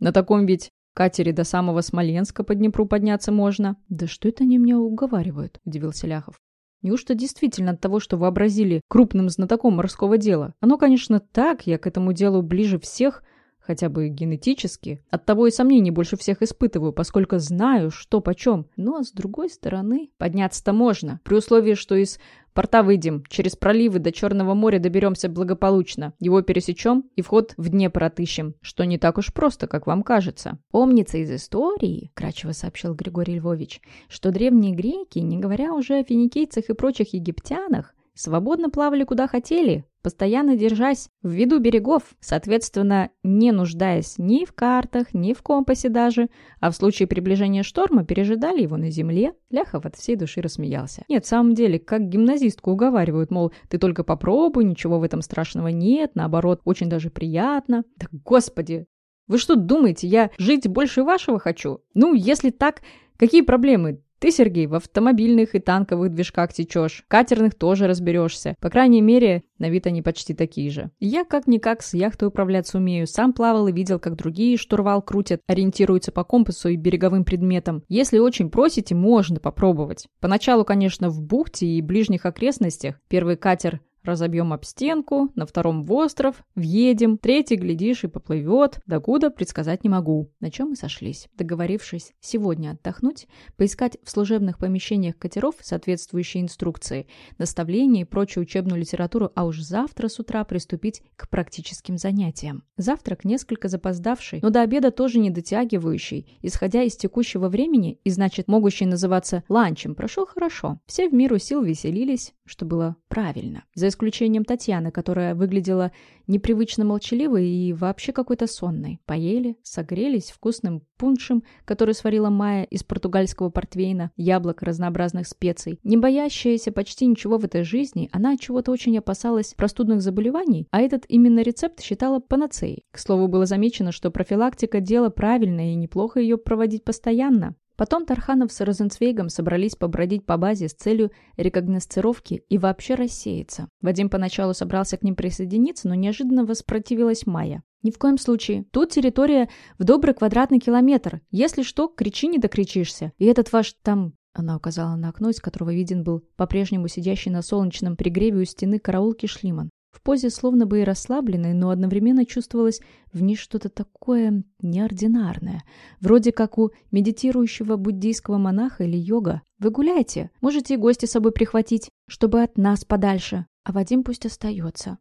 На таком ведь катере до самого Смоленска по Днепру подняться можно. Да что это они меня уговаривают, удивился Ляхов. Неужто действительно от того, что вообразили крупным знатоком морского дела? Оно, конечно, так, я к этому делу ближе всех – хотя бы генетически. Оттого и сомнений больше всех испытываю, поскольку знаю, что почем. Но, с другой стороны, подняться-то можно, при условии, что из порта выйдем, через проливы до Черного моря доберемся благополучно, его пересечем и вход в Днепр отыщем, что не так уж просто, как вам кажется. Помнится из истории, кратчево сообщил Григорий Львович, что древние греки, не говоря уже о финикийцах и прочих египтянах, свободно плавали куда хотели, постоянно держась в виду берегов, соответственно, не нуждаясь ни в картах, ни в компасе даже, а в случае приближения шторма пережидали его на земле. Ляхов от всей души рассмеялся. Нет, в самом деле, как гимназистку уговаривают, мол, ты только попробуй, ничего в этом страшного нет, наоборот, очень даже приятно. Да господи, вы что думаете, я жить больше вашего хочу? Ну, если так, какие проблемы? Ты, Сергей, в автомобильных и танковых движках течешь, катерных тоже разберешься. По крайней мере, на вид они почти такие же. Я как-никак с яхтой управляться умею. Сам плавал и видел, как другие штурвал крутят, ориентируются по компасу и береговым предметам. Если очень просите, можно попробовать. Поначалу, конечно, в бухте и ближних окрестностях. Первый катер Разобьем об стенку, на втором в остров, въедем, третий, глядишь, и поплывет. Докуда предсказать не могу. На чем мы сошлись. Договорившись сегодня отдохнуть, поискать в служебных помещениях катеров соответствующие инструкции, наставления и прочую учебную литературу, а уж завтра с утра приступить к практическим занятиям. Завтрак несколько запоздавший, но до обеда тоже не дотягивающий, исходя из текущего времени и, значит, могущий называться ланчем, прошел хорошо. Все в миру сил веселились, что было правильно. За исключением Татьяны, которая выглядела непривычно молчаливой и вообще какой-то сонной. Поели, согрелись вкусным пуншем, который сварила Майя из португальского портвейна, яблок разнообразных специй. Не боящаяся почти ничего в этой жизни, она чего-то очень опасалась простудных заболеваний, а этот именно рецепт считала панацеей. К слову, было замечено, что профилактика – дело правильное и неплохо ее проводить постоянно. Потом Тарханов с Розенцвейгом собрались побродить по базе с целью рекогносцировки и вообще рассеяться. Вадим поначалу собрался к ним присоединиться, но неожиданно воспротивилась Майя. «Ни в коем случае. Тут территория в добрый квадратный километр. Если что, кричи, не докричишься. И этот ваш там она указала на окно, из которого виден был по-прежнему сидящий на солнечном пригреве у стены караулки Шлиман. В позе словно бы и расслабленной, но одновременно чувствовалось в ней что-то такое неординарное. Вроде как у медитирующего буддийского монаха или йога. «Вы гуляйте, можете и гости с собой прихватить, чтобы от нас подальше. А Вадим пусть остается.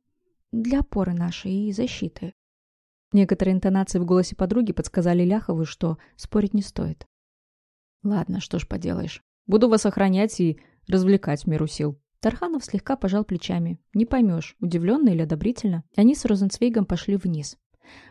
Для опоры нашей и защиты». Некоторые интонации в голосе подруги подсказали Ляхову, что спорить не стоит. «Ладно, что ж поделаешь. Буду вас охранять и развлекать в меру сил». Тарханов слегка пожал плечами. Не поймешь, удивленно или одобрительно. Они с Розенцвейгом пошли вниз.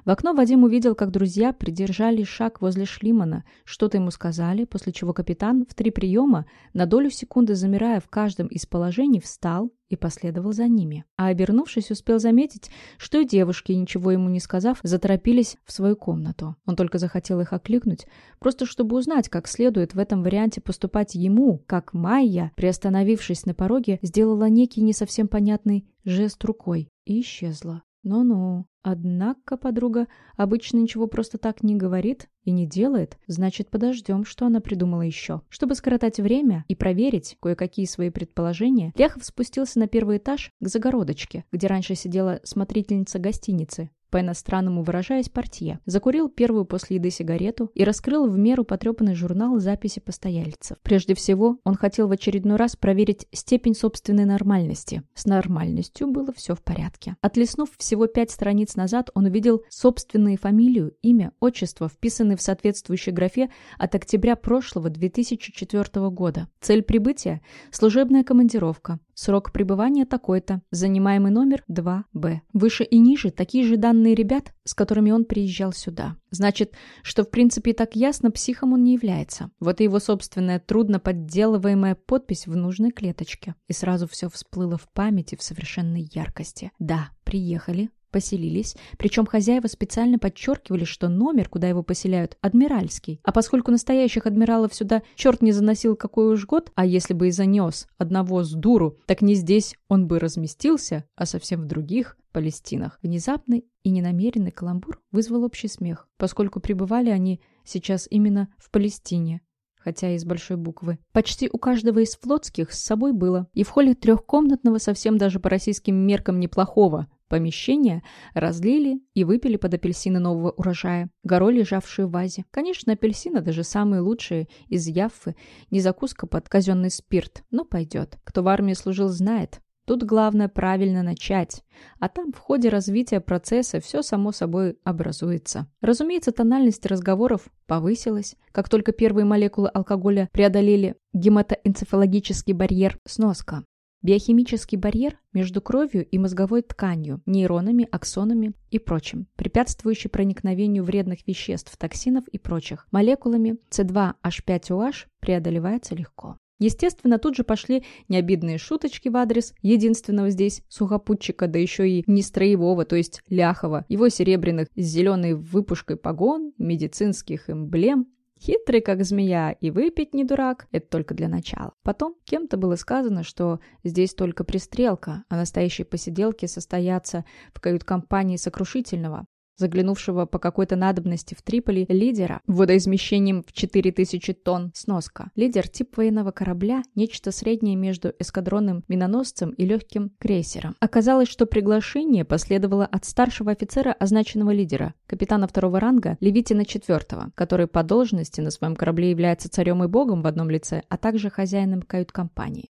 В окно Вадим увидел, как друзья придержали шаг возле Шлимана, что-то ему сказали, после чего капитан в три приема, на долю секунды замирая в каждом из положений, встал и последовал за ними. А обернувшись, успел заметить, что и девушки, ничего ему не сказав, заторопились в свою комнату. Он только захотел их окликнуть, просто чтобы узнать, как следует в этом варианте поступать ему, как Майя, приостановившись на пороге, сделала некий не совсем понятный жест рукой и исчезла. Ну-ну. Однако подруга обычно ничего просто так не говорит и не делает, значит, подождем, что она придумала еще. Чтобы скоротать время и проверить кое-какие свои предположения, Ляхов спустился на первый этаж к загородочке, где раньше сидела смотрительница гостиницы, по-иностранному выражаясь, портье. Закурил первую после еды сигарету и раскрыл в меру потрепанный журнал записи постояльцев. Прежде всего, он хотел в очередной раз проверить степень собственной нормальности. С нормальностью было все в порядке. Отлеснув всего пять страниц назад, он увидел собственную фамилию, имя, отчество, вписанные в соответствующей графе от октября прошлого 2004 года. Цель прибытия – служебная командировка. Срок пребывания такой-то. Занимаемый номер 2Б. Выше и ниже такие же данные ребят, с которыми он приезжал сюда. Значит, что в принципе так ясно, психом он не является. Вот и его собственная трудно подделываемая подпись в нужной клеточке. И сразу все всплыло в памяти в совершенной яркости. Да, приехали, поселились, причем хозяева специально подчеркивали, что номер, куда его поселяют, адмиральский. А поскольку настоящих адмиралов сюда черт не заносил какой уж год, а если бы и занес одного с дуру, так не здесь он бы разместился, а совсем в других Палестинах. Внезапный и ненамеренный каламбур вызвал общий смех, поскольку пребывали они сейчас именно в Палестине, хотя и с большой буквы. Почти у каждого из флотских с собой было. И в холле трехкомнатного, совсем даже по российским меркам неплохого, помещения разлили и выпили под апельсины нового урожая, горой лежавшие в вазе. Конечно, апельсины, даже самые лучшие из Яффы, не закуска под казенный спирт, но пойдет. Кто в армии служил, знает. Тут главное правильно начать, а там в ходе развития процесса все само собой образуется. Разумеется, тональность разговоров повысилась, как только первые молекулы алкоголя преодолели гематоэнцефалогический барьер сноска. Биохимический барьер между кровью и мозговой тканью, нейронами, аксонами и прочим, препятствующий проникновению вредных веществ, токсинов и прочих. Молекулами C2H5OH преодолевается легко. Естественно, тут же пошли необидные шуточки в адрес единственного здесь сухопутчика, да еще и не строевого, то есть Ляхова, его серебряных с зеленой выпушкой погон, медицинских эмблем, Хитрый, как змея, и выпить не дурак – это только для начала. Потом кем-то было сказано, что здесь только пристрелка, а настоящие посиделки состоятся в кают-компании сокрушительного заглянувшего по какой-то надобности в Триполи лидера водоизмещением в 4000 тонн сноска. Лидер – тип военного корабля, нечто среднее между эскадронным миноносцем и легким крейсером. Оказалось, что приглашение последовало от старшего офицера означенного лидера, капитана второго ранга Левитина IV, который по должности на своем корабле является царем и богом в одном лице, а также хозяином кают-компании.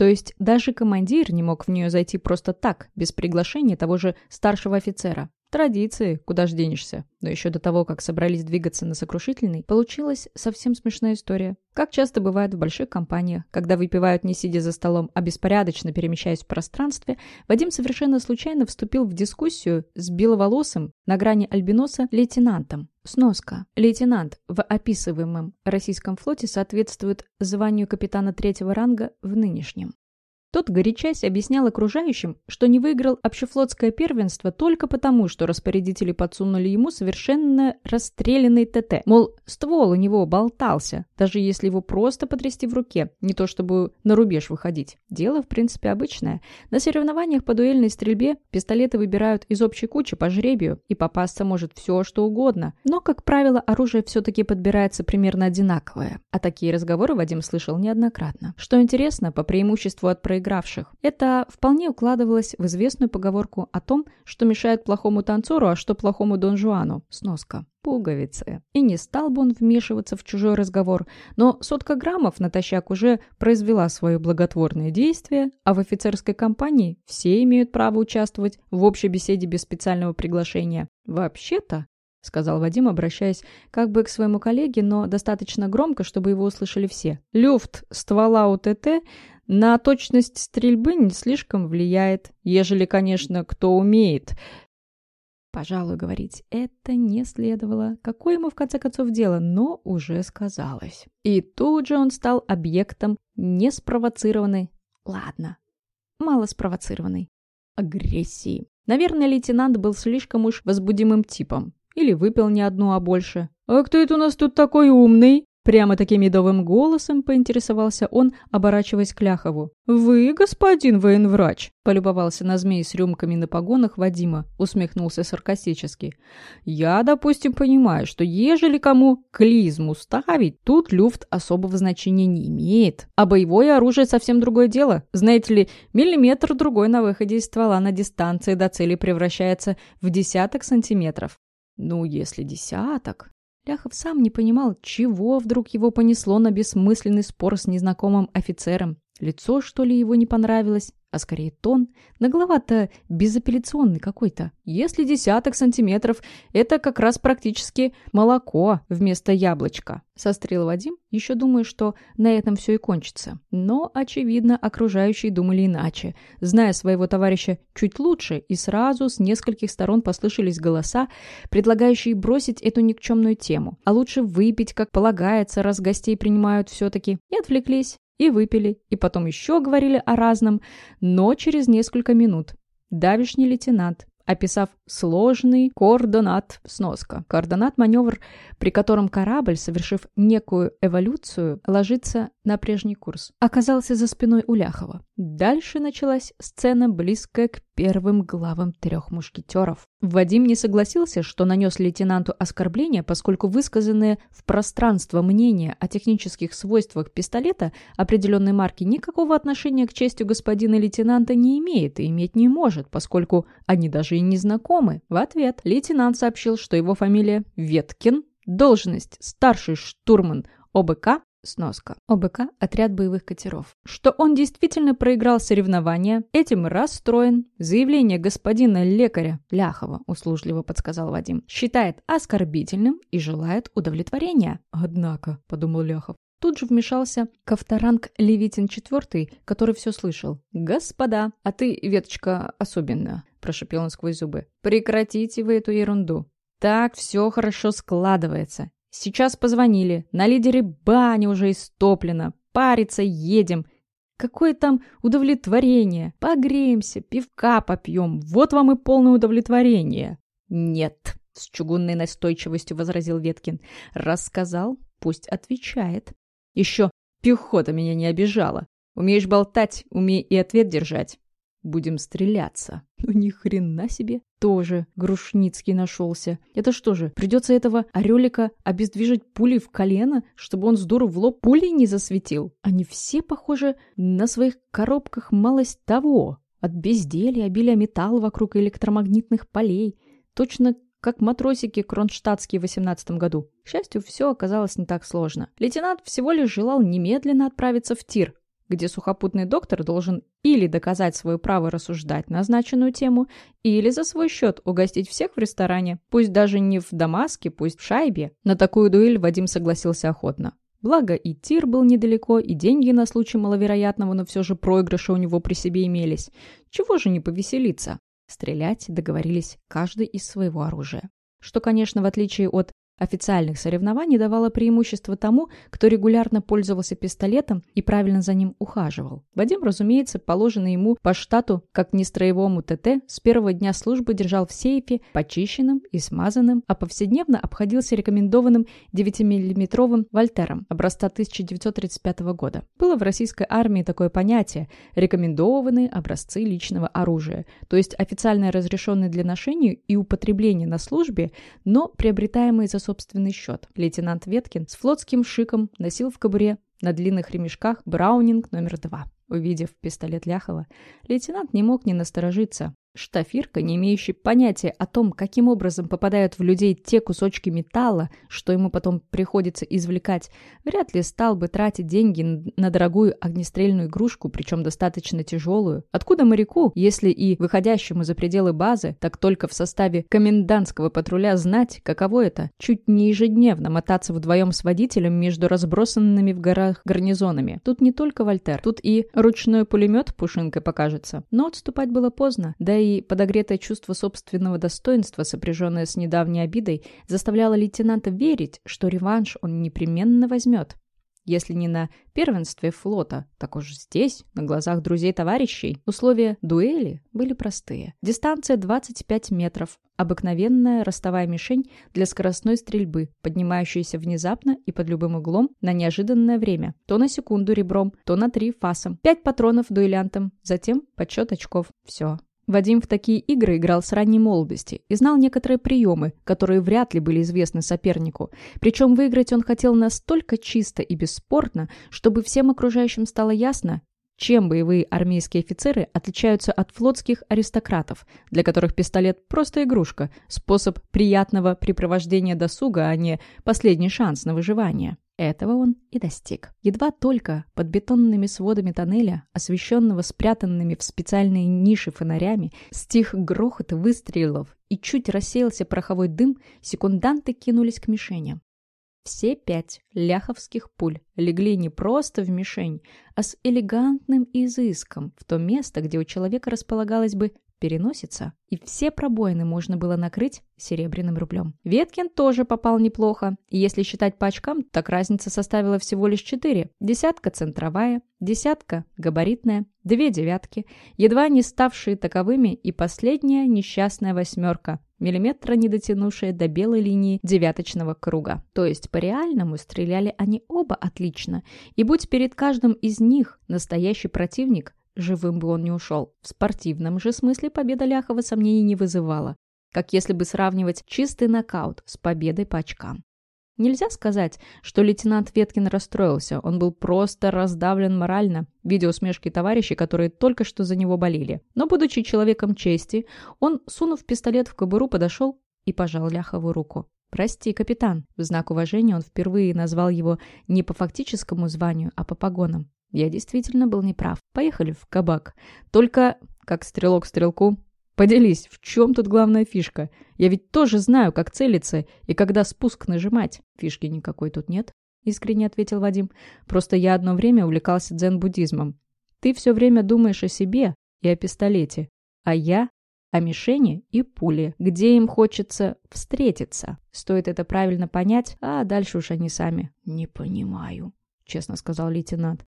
То есть даже командир не мог в нее зайти просто так, без приглашения того же старшего офицера. Традиции, куда ж денешься. Но еще до того, как собрались двигаться на сокрушительный, получилась совсем смешная история. Как часто бывает в больших компаниях, когда выпивают не сидя за столом, а беспорядочно перемещаясь в пространстве, Вадим совершенно случайно вступил в дискуссию с беловолосым на грани альбиноса лейтенантом. Сноска. Лейтенант в описываемом российском флоте соответствует званию капитана третьего ранга в нынешнем. Тот, горячась, объяснял окружающим, что не выиграл общефлотское первенство только потому, что распорядители подсунули ему совершенно расстрелянный ТТ. Мол, ствол у него болтался, даже если его просто потрясти в руке, не то чтобы на рубеж выходить. Дело, в принципе, обычное. На соревнованиях по дуэльной стрельбе пистолеты выбирают из общей кучи по жребию, и попасться может все, что угодно. Но, как правило, оружие все-таки подбирается примерно одинаковое. А такие разговоры Вадим слышал неоднократно. Что интересно, по преимуществу от проигравших проигравших. Это вполне укладывалось в известную поговорку о том, что мешает плохому танцору, а что плохому Дон Жуану. Сноска. Пуговицы. И не стал бы он вмешиваться в чужой разговор, но сотка граммов натощак уже произвела свое благотворное действие, а в офицерской компании все имеют право участвовать в общей беседе без специального приглашения. Вообще-то, — сказал Вадим, обращаясь как бы к своему коллеге, но достаточно громко, чтобы его услышали все. «Люфт ствола УТТ на точность стрельбы не слишком влияет, ежели, конечно, кто умеет. Пожалуй, говорить это не следовало. Какое ему, в конце концов, дело, но уже сказалось. И тут же он стал объектом неспровоцированной, ладно, мало спровоцированной агрессии. Наверное, лейтенант был слишком уж возбудимым типом. Или выпил не одну, а больше. «А кто это у нас тут такой умный?» Прямо-таки медовым голосом поинтересовался он, оборачиваясь к Ляхову. «Вы, господин военврач?» – полюбовался на змей с рюмками на погонах Вадима, усмехнулся саркастически. «Я, допустим, понимаю, что ежели кому клизму ставить, тут люфт особого значения не имеет. А боевое оружие совсем другое дело. Знаете ли, миллиметр другой на выходе из ствола на дистанции до цели превращается в десяток сантиметров. Ну, если десяток, Ляхов сам не понимал, чего вдруг его понесло на бессмысленный спор с незнакомым офицером. Лицо, что ли, его не понравилось, а скорее тон. Нагловато безапелляционный какой-то. Если десяток сантиметров, это как раз практически молоко вместо яблочка. Сострил Вадим, еще думая, что на этом все и кончится. Но, очевидно, окружающие думали иначе. Зная своего товарища чуть лучше, и сразу с нескольких сторон послышались голоса, предлагающие бросить эту никчемную тему. А лучше выпить, как полагается, раз гостей принимают все-таки. И отвлеклись. И выпили, и потом еще говорили о разном, но через несколько минут. Давишний лейтенант, описав сложный координат сноска. Координат – маневр, при котором корабль, совершив некую эволюцию, ложится на прежний курс. Оказался за спиной у Ляхова. Дальше началась сцена, близкая к первым главам трех мушкетеров. Вадим не согласился, что нанес лейтенанту оскорбление, поскольку высказанное в пространство мнение о технических свойствах пистолета определенной марки никакого отношения к честью господина лейтенанта не имеет и иметь не может, поскольку они даже и не знакомы. В ответ лейтенант сообщил, что его фамилия Веткин, должность старший штурман ОБК Сноска. ОБК – отряд боевых катеров. Что он действительно проиграл соревнования, этим расстроен. Заявление господина лекаря Ляхова, услужливо подсказал Вадим, считает оскорбительным и желает удовлетворения. Однако, подумал Ляхов, Тут же вмешался Ковторанг Левитин IV, который все слышал. «Господа, а ты, веточка, особенно», – прошепел он сквозь зубы. «Прекратите вы эту ерунду. Так все хорошо складывается. Сейчас позвонили. На лидере баня уже истоплена. Париться едем. Какое там удовлетворение. Погреемся, пивка попьем. Вот вам и полное удовлетворение. Нет, с чугунной настойчивостью возразил Веткин. Рассказал, пусть отвечает. Еще пехота меня не обижала. Умеешь болтать, умей и ответ держать. Будем стреляться. Ну ни хрена себе. Тоже Грушницкий нашелся. Это что же, придется этого орелика обездвижить пулей в колено, чтобы он с дуру в лоб пулей не засветил? Они все, похоже, на своих коробках малость того. От безделия, обилия металла вокруг электромагнитных полей. Точно как матросики кронштадтские в 18 году. К счастью, все оказалось не так сложно. Лейтенант всего лишь желал немедленно отправиться в тир, где сухопутный доктор должен или доказать свое право рассуждать на назначенную тему, или за свой счет угостить всех в ресторане, пусть даже не в Дамаске, пусть в Шайбе. На такую дуэль Вадим согласился охотно. Благо и тир был недалеко, и деньги на случай маловероятного, но все же проигрыша у него при себе имелись. Чего же не повеселиться? Стрелять договорились каждый из своего оружия. Что, конечно, в отличие от официальных соревнований давало преимущество тому, кто регулярно пользовался пистолетом и правильно за ним ухаживал. Вадим, разумеется, положенный ему по штату, как нестроевому ТТ, с первого дня службы держал в сейфе почищенным и смазанным, а повседневно обходился рекомендованным 9-миллиметровым Вольтером образца 1935 года. Было в российской армии такое понятие – рекомендованные образцы личного оружия, то есть официально разрешенные для ношения и употребления на службе, но приобретаемые за собственный счет. Лейтенант Веткин с флотским шиком носил в кобуре на длинных ремешках Браунинг номер два. Увидев пистолет Ляхова, лейтенант не мог не насторожиться. Штафирка, не имеющий понятия о том, каким образом попадают в людей те кусочки металла, что ему потом приходится извлекать, вряд ли стал бы тратить деньги на дорогую огнестрельную игрушку, причем достаточно тяжелую. Откуда моряку, если и выходящему за пределы базы, так только в составе комендантского патруля знать, каково это, чуть не ежедневно мотаться вдвоем с водителем между разбросанными в горах гарнизонами. Тут не только Вольтер, тут и ручной пулемет пушинкой покажется. Но отступать было поздно, да и подогретое чувство собственного достоинства, сопряженное с недавней обидой, заставляло лейтенанта верить, что реванш он непременно возьмет. Если не на первенстве флота, так уж здесь, на глазах друзей-товарищей, условия дуэли были простые. Дистанция 25 метров, обыкновенная ростовая мишень для скоростной стрельбы, поднимающаяся внезапно и под любым углом на неожиданное время, то на секунду ребром, то на три фасом. Пять патронов дуэлянтам, затем подсчет очков. Все. Вадим в такие игры играл с ранней молодости и знал некоторые приемы, которые вряд ли были известны сопернику. Причем выиграть он хотел настолько чисто и бесспорно, чтобы всем окружающим стало ясно, чем боевые армейские офицеры отличаются от флотских аристократов, для которых пистолет – просто игрушка, способ приятного препровождения досуга, а не последний шанс на выживание. Этого он и достиг. Едва только под бетонными сводами тоннеля, освещенного спрятанными в специальные ниши фонарями, стих грохот выстрелов и чуть рассеялся пороховой дым, секунданты кинулись к мишеням. Все пять ляховских пуль легли не просто в мишень, а с элегантным изыском в то место, где у человека располагалась бы переносица, и все пробоины можно было накрыть серебряным рублем. Веткин тоже попал неплохо, и если считать по очкам, так разница составила всего лишь четыре. Десятка центровая, десятка габаритная, две девятки, едва не ставшие таковыми, и последняя несчастная восьмерка, миллиметра не дотянувшая до белой линии девяточного круга. То есть по-реальному стреляли они оба отлично, и будь перед каждым из них настоящий противник, Живым бы он не ушел. В спортивном же смысле победа Ляхова сомнений не вызывала. Как если бы сравнивать чистый нокаут с победой по очкам. Нельзя сказать, что лейтенант Веткин расстроился. Он был просто раздавлен морально, видя усмешки товарищей, которые только что за него болели. Но, будучи человеком чести, он, сунув пистолет в кобуру, подошел и пожал Ляхову руку. «Прости, капитан». В знак уважения он впервые назвал его не по фактическому званию, а по погонам. Я действительно был неправ. Поехали в кабак. Только, как стрелок стрелку, поделись, в чем тут главная фишка? Я ведь тоже знаю, как целиться и когда спуск нажимать. Фишки никакой тут нет, искренне ответил Вадим. Просто я одно время увлекался дзен-буддизмом. Ты все время думаешь о себе и о пистолете, а я о мишени и пуле, где им хочется встретиться. Стоит это правильно понять, а дальше уж они сами. «Не понимаю», — честно сказал лейтенант.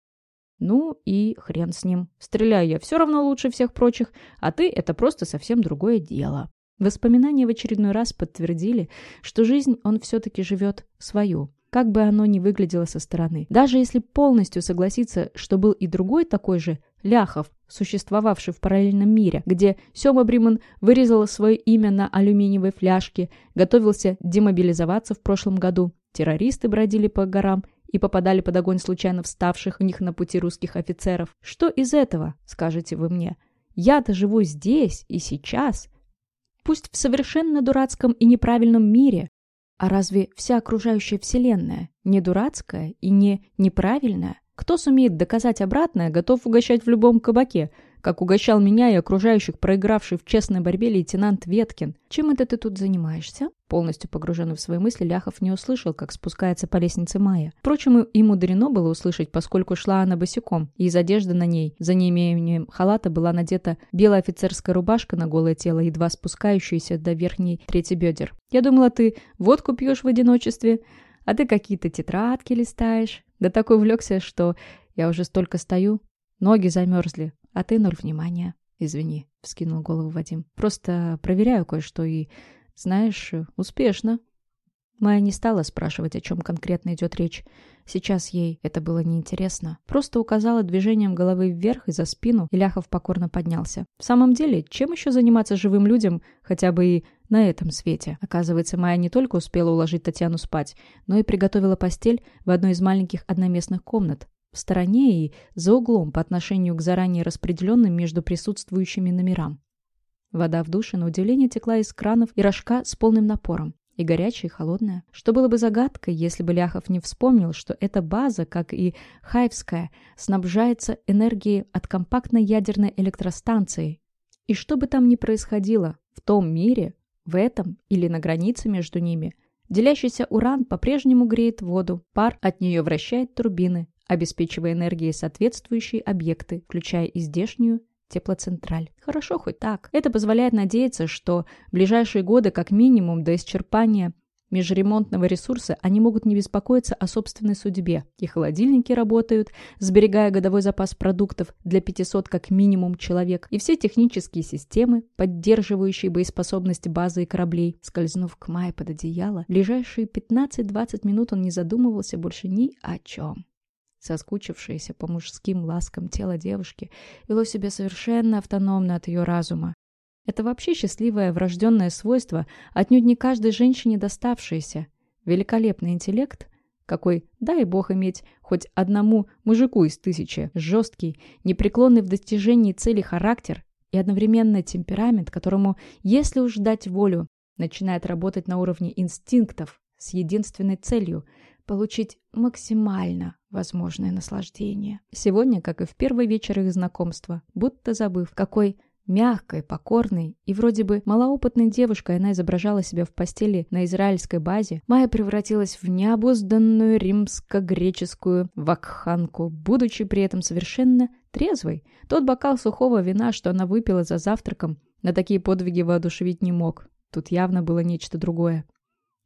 Ну и хрен с ним. Стреляю я все равно лучше всех прочих, а ты — это просто совсем другое дело. Воспоминания в очередной раз подтвердили, что жизнь он все-таки живет свою, как бы оно ни выглядело со стороны. Даже если полностью согласиться, что был и другой такой же Ляхов, существовавший в параллельном мире, где Сёма Бриман вырезал свое имя на алюминиевой фляжке, готовился демобилизоваться в прошлом году, террористы бродили по горам и попадали под огонь случайно вставших у них на пути русских офицеров. Что из этого, скажете вы мне? Я-то живу здесь и сейчас. Пусть в совершенно дурацком и неправильном мире. А разве вся окружающая вселенная не дурацкая и не неправильная? Кто сумеет доказать обратное, готов угощать в любом кабаке. Как угощал меня и окружающих проигравший в честной борьбе лейтенант Веткин. «Чем это ты тут занимаешься?» Полностью погруженный в свои мысли, Ляхов не услышал, как спускается по лестнице Майя. Впрочем, и мудрено было услышать, поскольку шла она босиком, и из одежды на ней, за неимением халата, была надета белая офицерская рубашка на голое тело, едва спускающаяся до верхней трети бедер. «Я думала, ты водку пьешь в одиночестве, а ты какие-то тетрадки листаешь. Да такой увлекся, что я уже столько стою, ноги замерзли, а ты ноль внимания. Извини, вскинул голову Вадим. Просто проверяю кое-что и, знаешь, успешно. Майя не стала спрашивать, о чем конкретно идет речь. Сейчас ей это было неинтересно. Просто указала движением головы вверх и за спину, и Ляхов покорно поднялся. В самом деле, чем еще заниматься живым людям, хотя бы и на этом свете? Оказывается, Майя не только успела уложить Татьяну спать, но и приготовила постель в одной из маленьких одноместных комнат, в стороне и за углом по отношению к заранее распределенным между присутствующими номерам. Вода в душе, на удивление, текла из кранов и рожка с полным напором. И горячая, и холодная. Что было бы загадкой, если бы Ляхов не вспомнил, что эта база, как и Хаевская, снабжается энергией от компактной ядерной электростанции. И что бы там ни происходило в том мире, в этом или на границе между ними, делящийся уран по-прежнему греет воду, пар от нее вращает турбины, обеспечивая энергией соответствующие объекты, включая и здешнюю теплоцентраль. Хорошо хоть так. Это позволяет надеяться, что в ближайшие годы как минимум до исчерпания межремонтного ресурса они могут не беспокоиться о собственной судьбе. И холодильники работают, сберегая годовой запас продуктов для 500 как минимум человек, и все технические системы, поддерживающие боеспособность базы и кораблей. Скользнув к Майе под одеяло, ближайшие 15-20 минут он не задумывался больше ни о чем. Соскучившееся по мужским ласкам тело девушки вело себя совершенно автономно от ее разума. Это вообще счастливое врожденное свойство, отнюдь не каждой женщине доставшееся. Великолепный интеллект, какой, дай бог иметь, хоть одному мужику из тысячи, жесткий, непреклонный в достижении цели характер и одновременно темперамент, которому, если уж дать волю, начинает работать на уровне инстинктов с единственной целью – получить максимально возможное наслаждение. Сегодня, как и в первый вечер их знакомства, будто забыв, какой мягкой, покорной и вроде бы малоопытной девушкой она изображала себя в постели на израильской базе, Майя превратилась в необузданную римско-греческую вакханку, будучи при этом совершенно трезвой. Тот бокал сухого вина, что она выпила за завтраком, на такие подвиги воодушевить не мог. Тут явно было нечто другое.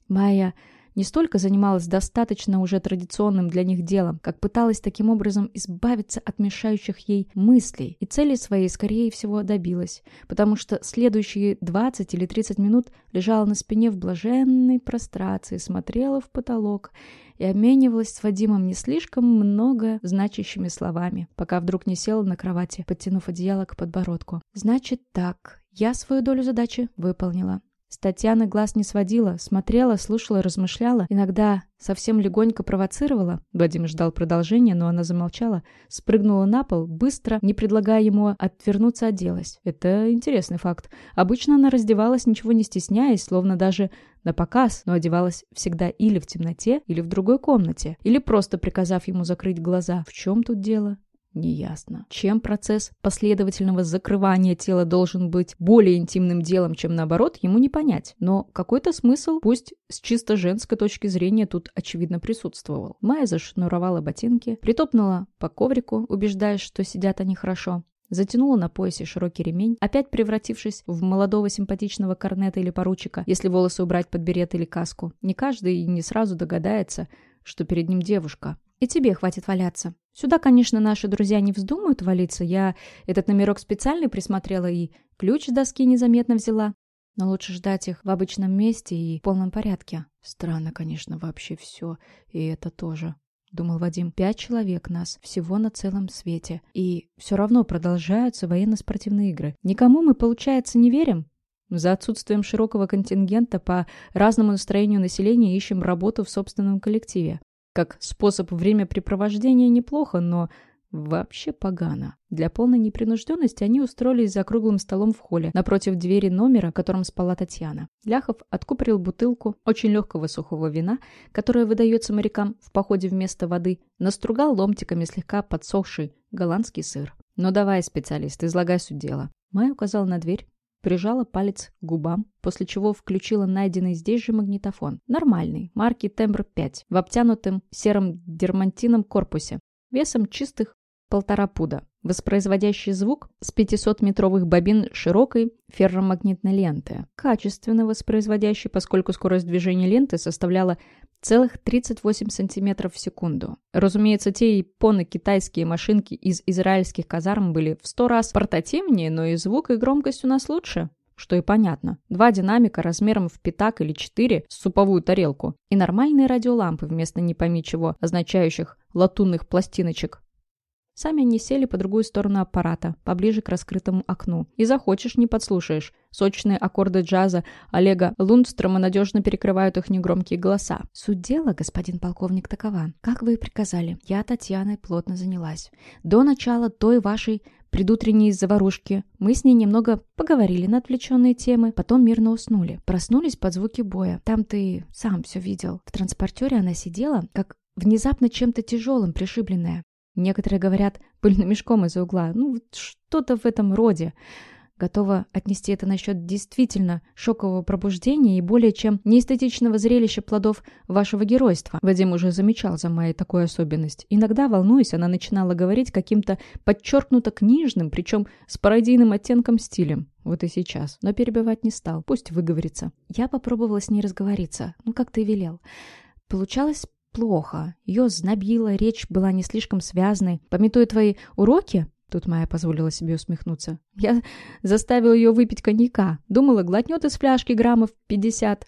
Майя не столько занималась достаточно уже традиционным для них делом, как пыталась таким образом избавиться от мешающих ей мыслей, и цели своей, скорее всего, добилась, потому что следующие 20 или 30 минут лежала на спине в блаженной прострации, смотрела в потолок и обменивалась с Вадимом не слишком много значащими словами, пока вдруг не села на кровати, подтянув одеяло к подбородку. «Значит так, я свою долю задачи выполнила. С Татьяны глаз не сводила, смотрела, слушала, размышляла, иногда совсем легонько провоцировала. Вадим ждал продолжения, но она замолчала, спрыгнула на пол, быстро, не предлагая ему отвернуться, оделась. Это интересный факт. Обычно она раздевалась, ничего не стесняясь, словно даже на показ, но одевалась всегда или в темноте, или в другой комнате, или просто приказав ему закрыть глаза. В чем тут дело? Неясно. Чем процесс последовательного закрывания тела должен быть более интимным делом, чем наоборот, ему не понять. Но какой-то смысл, пусть с чисто женской точки зрения, тут очевидно присутствовал. Майя зашнуровала ботинки, притопнула по коврику, убеждаясь, что сидят они хорошо. Затянула на поясе широкий ремень, опять превратившись в молодого симпатичного корнета или поручика, если волосы убрать под берет или каску. Не каждый не сразу догадается, что перед ним девушка. И тебе хватит валяться. Сюда, конечно, наши друзья не вздумают валиться. Я этот номерок специальный присмотрела и ключ с доски незаметно взяла. Но лучше ждать их в обычном месте и в полном порядке. Странно, конечно, вообще все. И это тоже. Думал Вадим, пять человек нас, всего на целом свете. И все равно продолжаются военно-спортивные игры. Никому мы, получается, не верим? За отсутствием широкого контингента по разному настроению населения ищем работу в собственном коллективе. Как способ времяпрепровождения неплохо, но вообще погано. Для полной непринужденности они устроились за круглым столом в холле, напротив двери номера, в котором спала Татьяна. Ляхов откупорил бутылку очень легкого сухого вина, которое выдается морякам в походе вместо воды, настругал ломтиками слегка подсохший голландский сыр. «Ну давай, специалист, излагай суть дела». Майя указала на дверь, прижала палец к губам, после чего включила найденный здесь же магнитофон. Нормальный, марки Тембр 5, в обтянутом серым дермантином корпусе, весом чистых полтора пуда, воспроизводящий звук с 500-метровых бобин широкой ферромагнитной ленты. Качественно воспроизводящий, поскольку скорость движения ленты составляла целых 38 сантиметров в секунду. Разумеется, те японо-китайские машинки из израильских казарм были в сто раз портативнее, но и звук, и громкость у нас лучше. Что и понятно. Два динамика размером в пятак или четыре с суповую тарелку и нормальные радиолампы вместо не пойми чего, означающих латунных пластиночек. Сами они сели по другую сторону аппарата, поближе к раскрытому окну. И захочешь, не подслушаешь. Сочные аккорды джаза Олега Лундстрома надежно перекрывают их негромкие голоса. Суть дела, господин полковник, такова. Как вы и приказали, я Татьяной плотно занялась. До начала той вашей предутренней заварушки мы с ней немного поговорили на отвлеченные темы, потом мирно уснули. Проснулись под звуки боя. Там ты сам все видел. В транспортере она сидела, как внезапно чем-то тяжелым пришибленная. Некоторые говорят пыльным мешком из-за угла. Ну, что-то в этом роде. Готова отнести это насчет действительно шокового пробуждения и более чем неэстетичного зрелища плодов вашего геройства. Вадим уже замечал за моей такой особенность. Иногда, волнуясь, она начинала говорить каким-то подчеркнуто книжным, причем с пародийным оттенком стилем. Вот и сейчас. Но перебивать не стал. Пусть выговорится. Я попробовала с ней разговориться. Ну, как ты велел. Получалось плохо. Ее знобило, речь была не слишком связной. Пометуя твои уроки, Тут Майя позволила себе усмехнуться. Я заставила ее выпить коньяка. Думала, глотнет из фляжки граммов 50.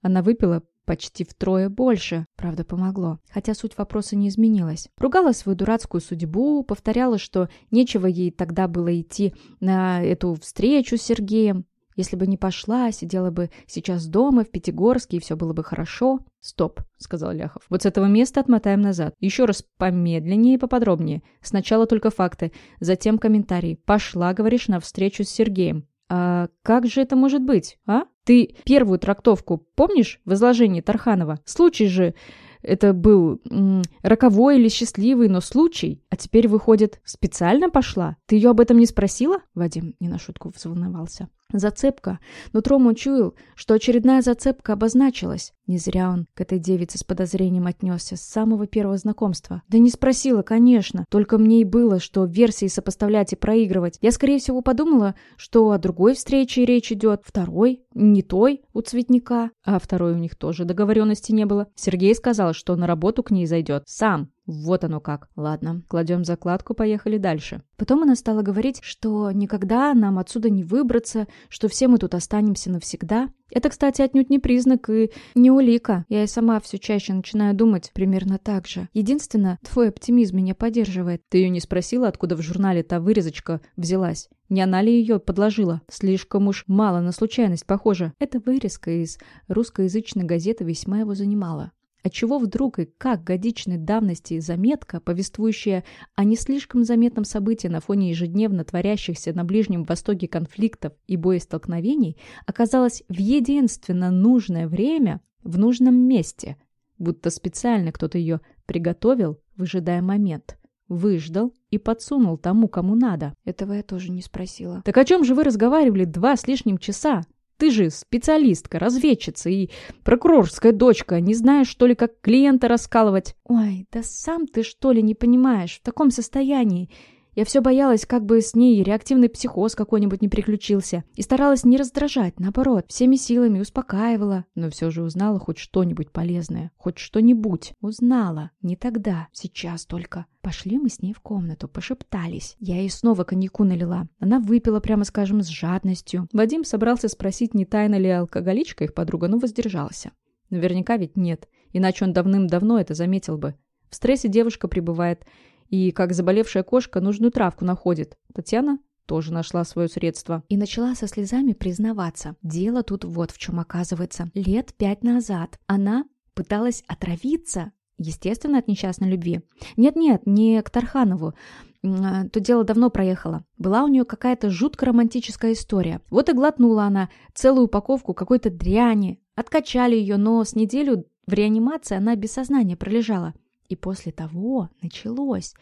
Она выпила почти втрое больше. Правда, помогло. Хотя суть вопроса не изменилась. Ругала свою дурацкую судьбу, повторяла, что нечего ей тогда было идти на эту встречу с Сергеем. Если бы не пошла, сидела бы сейчас дома, в Пятигорске, и все было бы хорошо. «Стоп», — сказал Ляхов. «Вот с этого места отмотаем назад. Еще раз помедленнее и поподробнее. Сначала только факты, затем комментарии. Пошла, говоришь, на встречу с Сергеем. А как же это может быть, а? Ты первую трактовку помнишь в изложении Тарханова? Случай же это был м, роковой или счастливый, но случай. А теперь, выходит, специально пошла? Ты ее об этом не спросила?» Вадим не на шутку взволновался. Зацепка. Нутром учуял, что очередная зацепка обозначилась. Не зря он к этой девице с подозрением отнесся с самого первого знакомства. Да не спросила, конечно. Только мне и было, что версии сопоставлять и проигрывать. Я, скорее всего, подумала, что о другой встрече речь идет. Второй, не той, у цветника. А второй у них тоже договоренности не было. Сергей сказал, что на работу к ней зайдет. Сам. Вот оно как. Ладно, кладем закладку, поехали дальше. Потом она стала говорить, что никогда нам отсюда не выбраться, что все мы тут останемся навсегда. Это, кстати, отнюдь не признак и не улика. Я и сама все чаще начинаю думать примерно так же. Единственное, твой оптимизм меня поддерживает. Ты ее не спросила, откуда в журнале та вырезочка взялась? Не она ли ее подложила? Слишком уж мало на случайность похоже. Эта вырезка из русскоязычной газеты весьма его занимала. Отчего вдруг и как годичной давности заметка, повествующая о не слишком заметном событии на фоне ежедневно творящихся на Ближнем Востоке конфликтов и боестолкновений, оказалась в единственно нужное время в нужном месте, будто специально кто-то ее приготовил, выжидая момент. Выждал и подсунул тому, кому надо. Этого я тоже не спросила. «Так о чем же вы разговаривали два с лишним часа?» Ты же специалистка, разведчица и прокурорская дочка. Не знаешь, что ли, как клиента раскалывать? Ой, да сам ты, что ли, не понимаешь? В таком состоянии. Я все боялась, как бы с ней реактивный психоз какой-нибудь не приключился. И старалась не раздражать, наоборот, всеми силами успокаивала. Но все же узнала хоть что-нибудь полезное. Хоть что-нибудь. Узнала. Не тогда, сейчас только. Пошли мы с ней в комнату, пошептались. Я ей снова коньяку налила. Она выпила, прямо скажем, с жадностью. Вадим собрался спросить, не тайна ли алкоголичка их подруга, но воздержался. Наверняка ведь нет, иначе он давным-давно это заметил бы. В стрессе девушка пребывает и, как заболевшая кошка, нужную травку находит. Татьяна тоже нашла свое средство. И начала со слезами признаваться. Дело тут вот в чем оказывается. Лет пять назад она пыталась отравиться. Естественно, от несчастной любви. Нет-нет, не к Тарханову. А, то дело давно проехало. Была у нее какая-то жутко романтическая история. Вот и глотнула она целую упаковку какой-то дряни. Откачали ее, но с неделю в реанимации она без сознания пролежала. И после того началось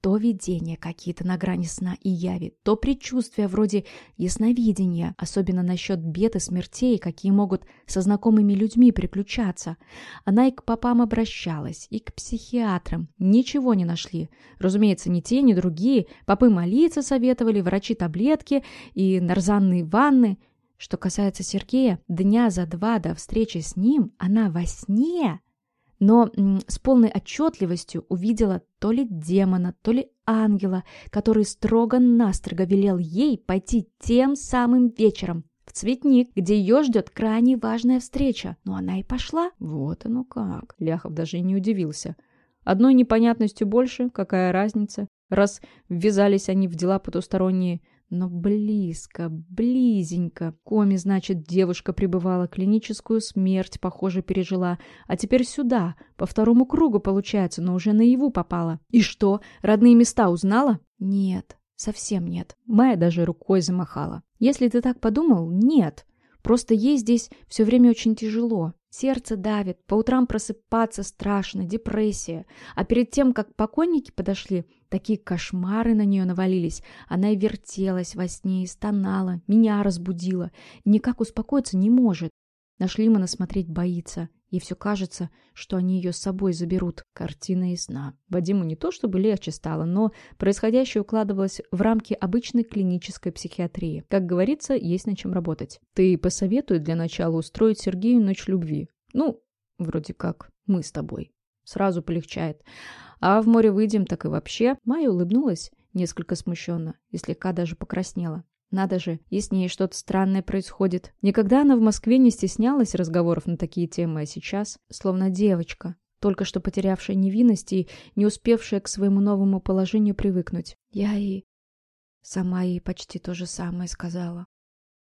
то видение какие-то на грани сна и яви, то предчувствия вроде ясновидения, особенно насчет бед и смертей, какие могут со знакомыми людьми приключаться. Она и к попам обращалась, и к психиатрам. Ничего не нашли. Разумеется, ни те, ни другие. Попы молиться советовали, врачи таблетки и нарзанные ванны. Что касается Сергея, дня за два до встречи с ним она во сне но с полной отчетливостью увидела то ли демона, то ли ангела, который строго-настрого велел ей пойти тем самым вечером в цветник, где ее ждет крайне важная встреча. Но она и пошла. Вот оно как. Ляхов даже и не удивился. Одной непонятностью больше, какая разница, раз ввязались они в дела потусторонние, но близко, близенько. Коми, значит, девушка пребывала, клиническую смерть, похоже, пережила. А теперь сюда, по второму кругу, получается, но уже наяву попала. И что, родные места узнала? Нет, совсем нет. Майя даже рукой замахала. Если ты так подумал, нет. Просто ей здесь все время очень тяжело. Сердце давит, по утрам просыпаться страшно, депрессия. А перед тем, как покойники подошли, такие кошмары на нее навалились. Она и вертелась во сне, и стонала, меня разбудила. Никак успокоиться не может. Нашли мы смотреть боится. Ей все кажется, что они ее с собой заберут. Картина ясна. Вадиму не то чтобы легче стало, но происходящее укладывалось в рамки обычной клинической психиатрии. Как говорится, есть над чем работать. Ты посоветуй для начала устроить Сергею ночь любви. Ну, вроде как мы с тобой. Сразу полегчает. А в море выйдем, так и вообще. Майя улыбнулась, несколько смущенно, и слегка даже покраснела. Надо же, и с ней что-то странное происходит. Никогда она в Москве не стеснялась разговоров на такие темы, а сейчас, словно девочка, только что потерявшая невинность и не успевшая к своему новому положению привыкнуть. Я и сама ей почти то же самое сказала.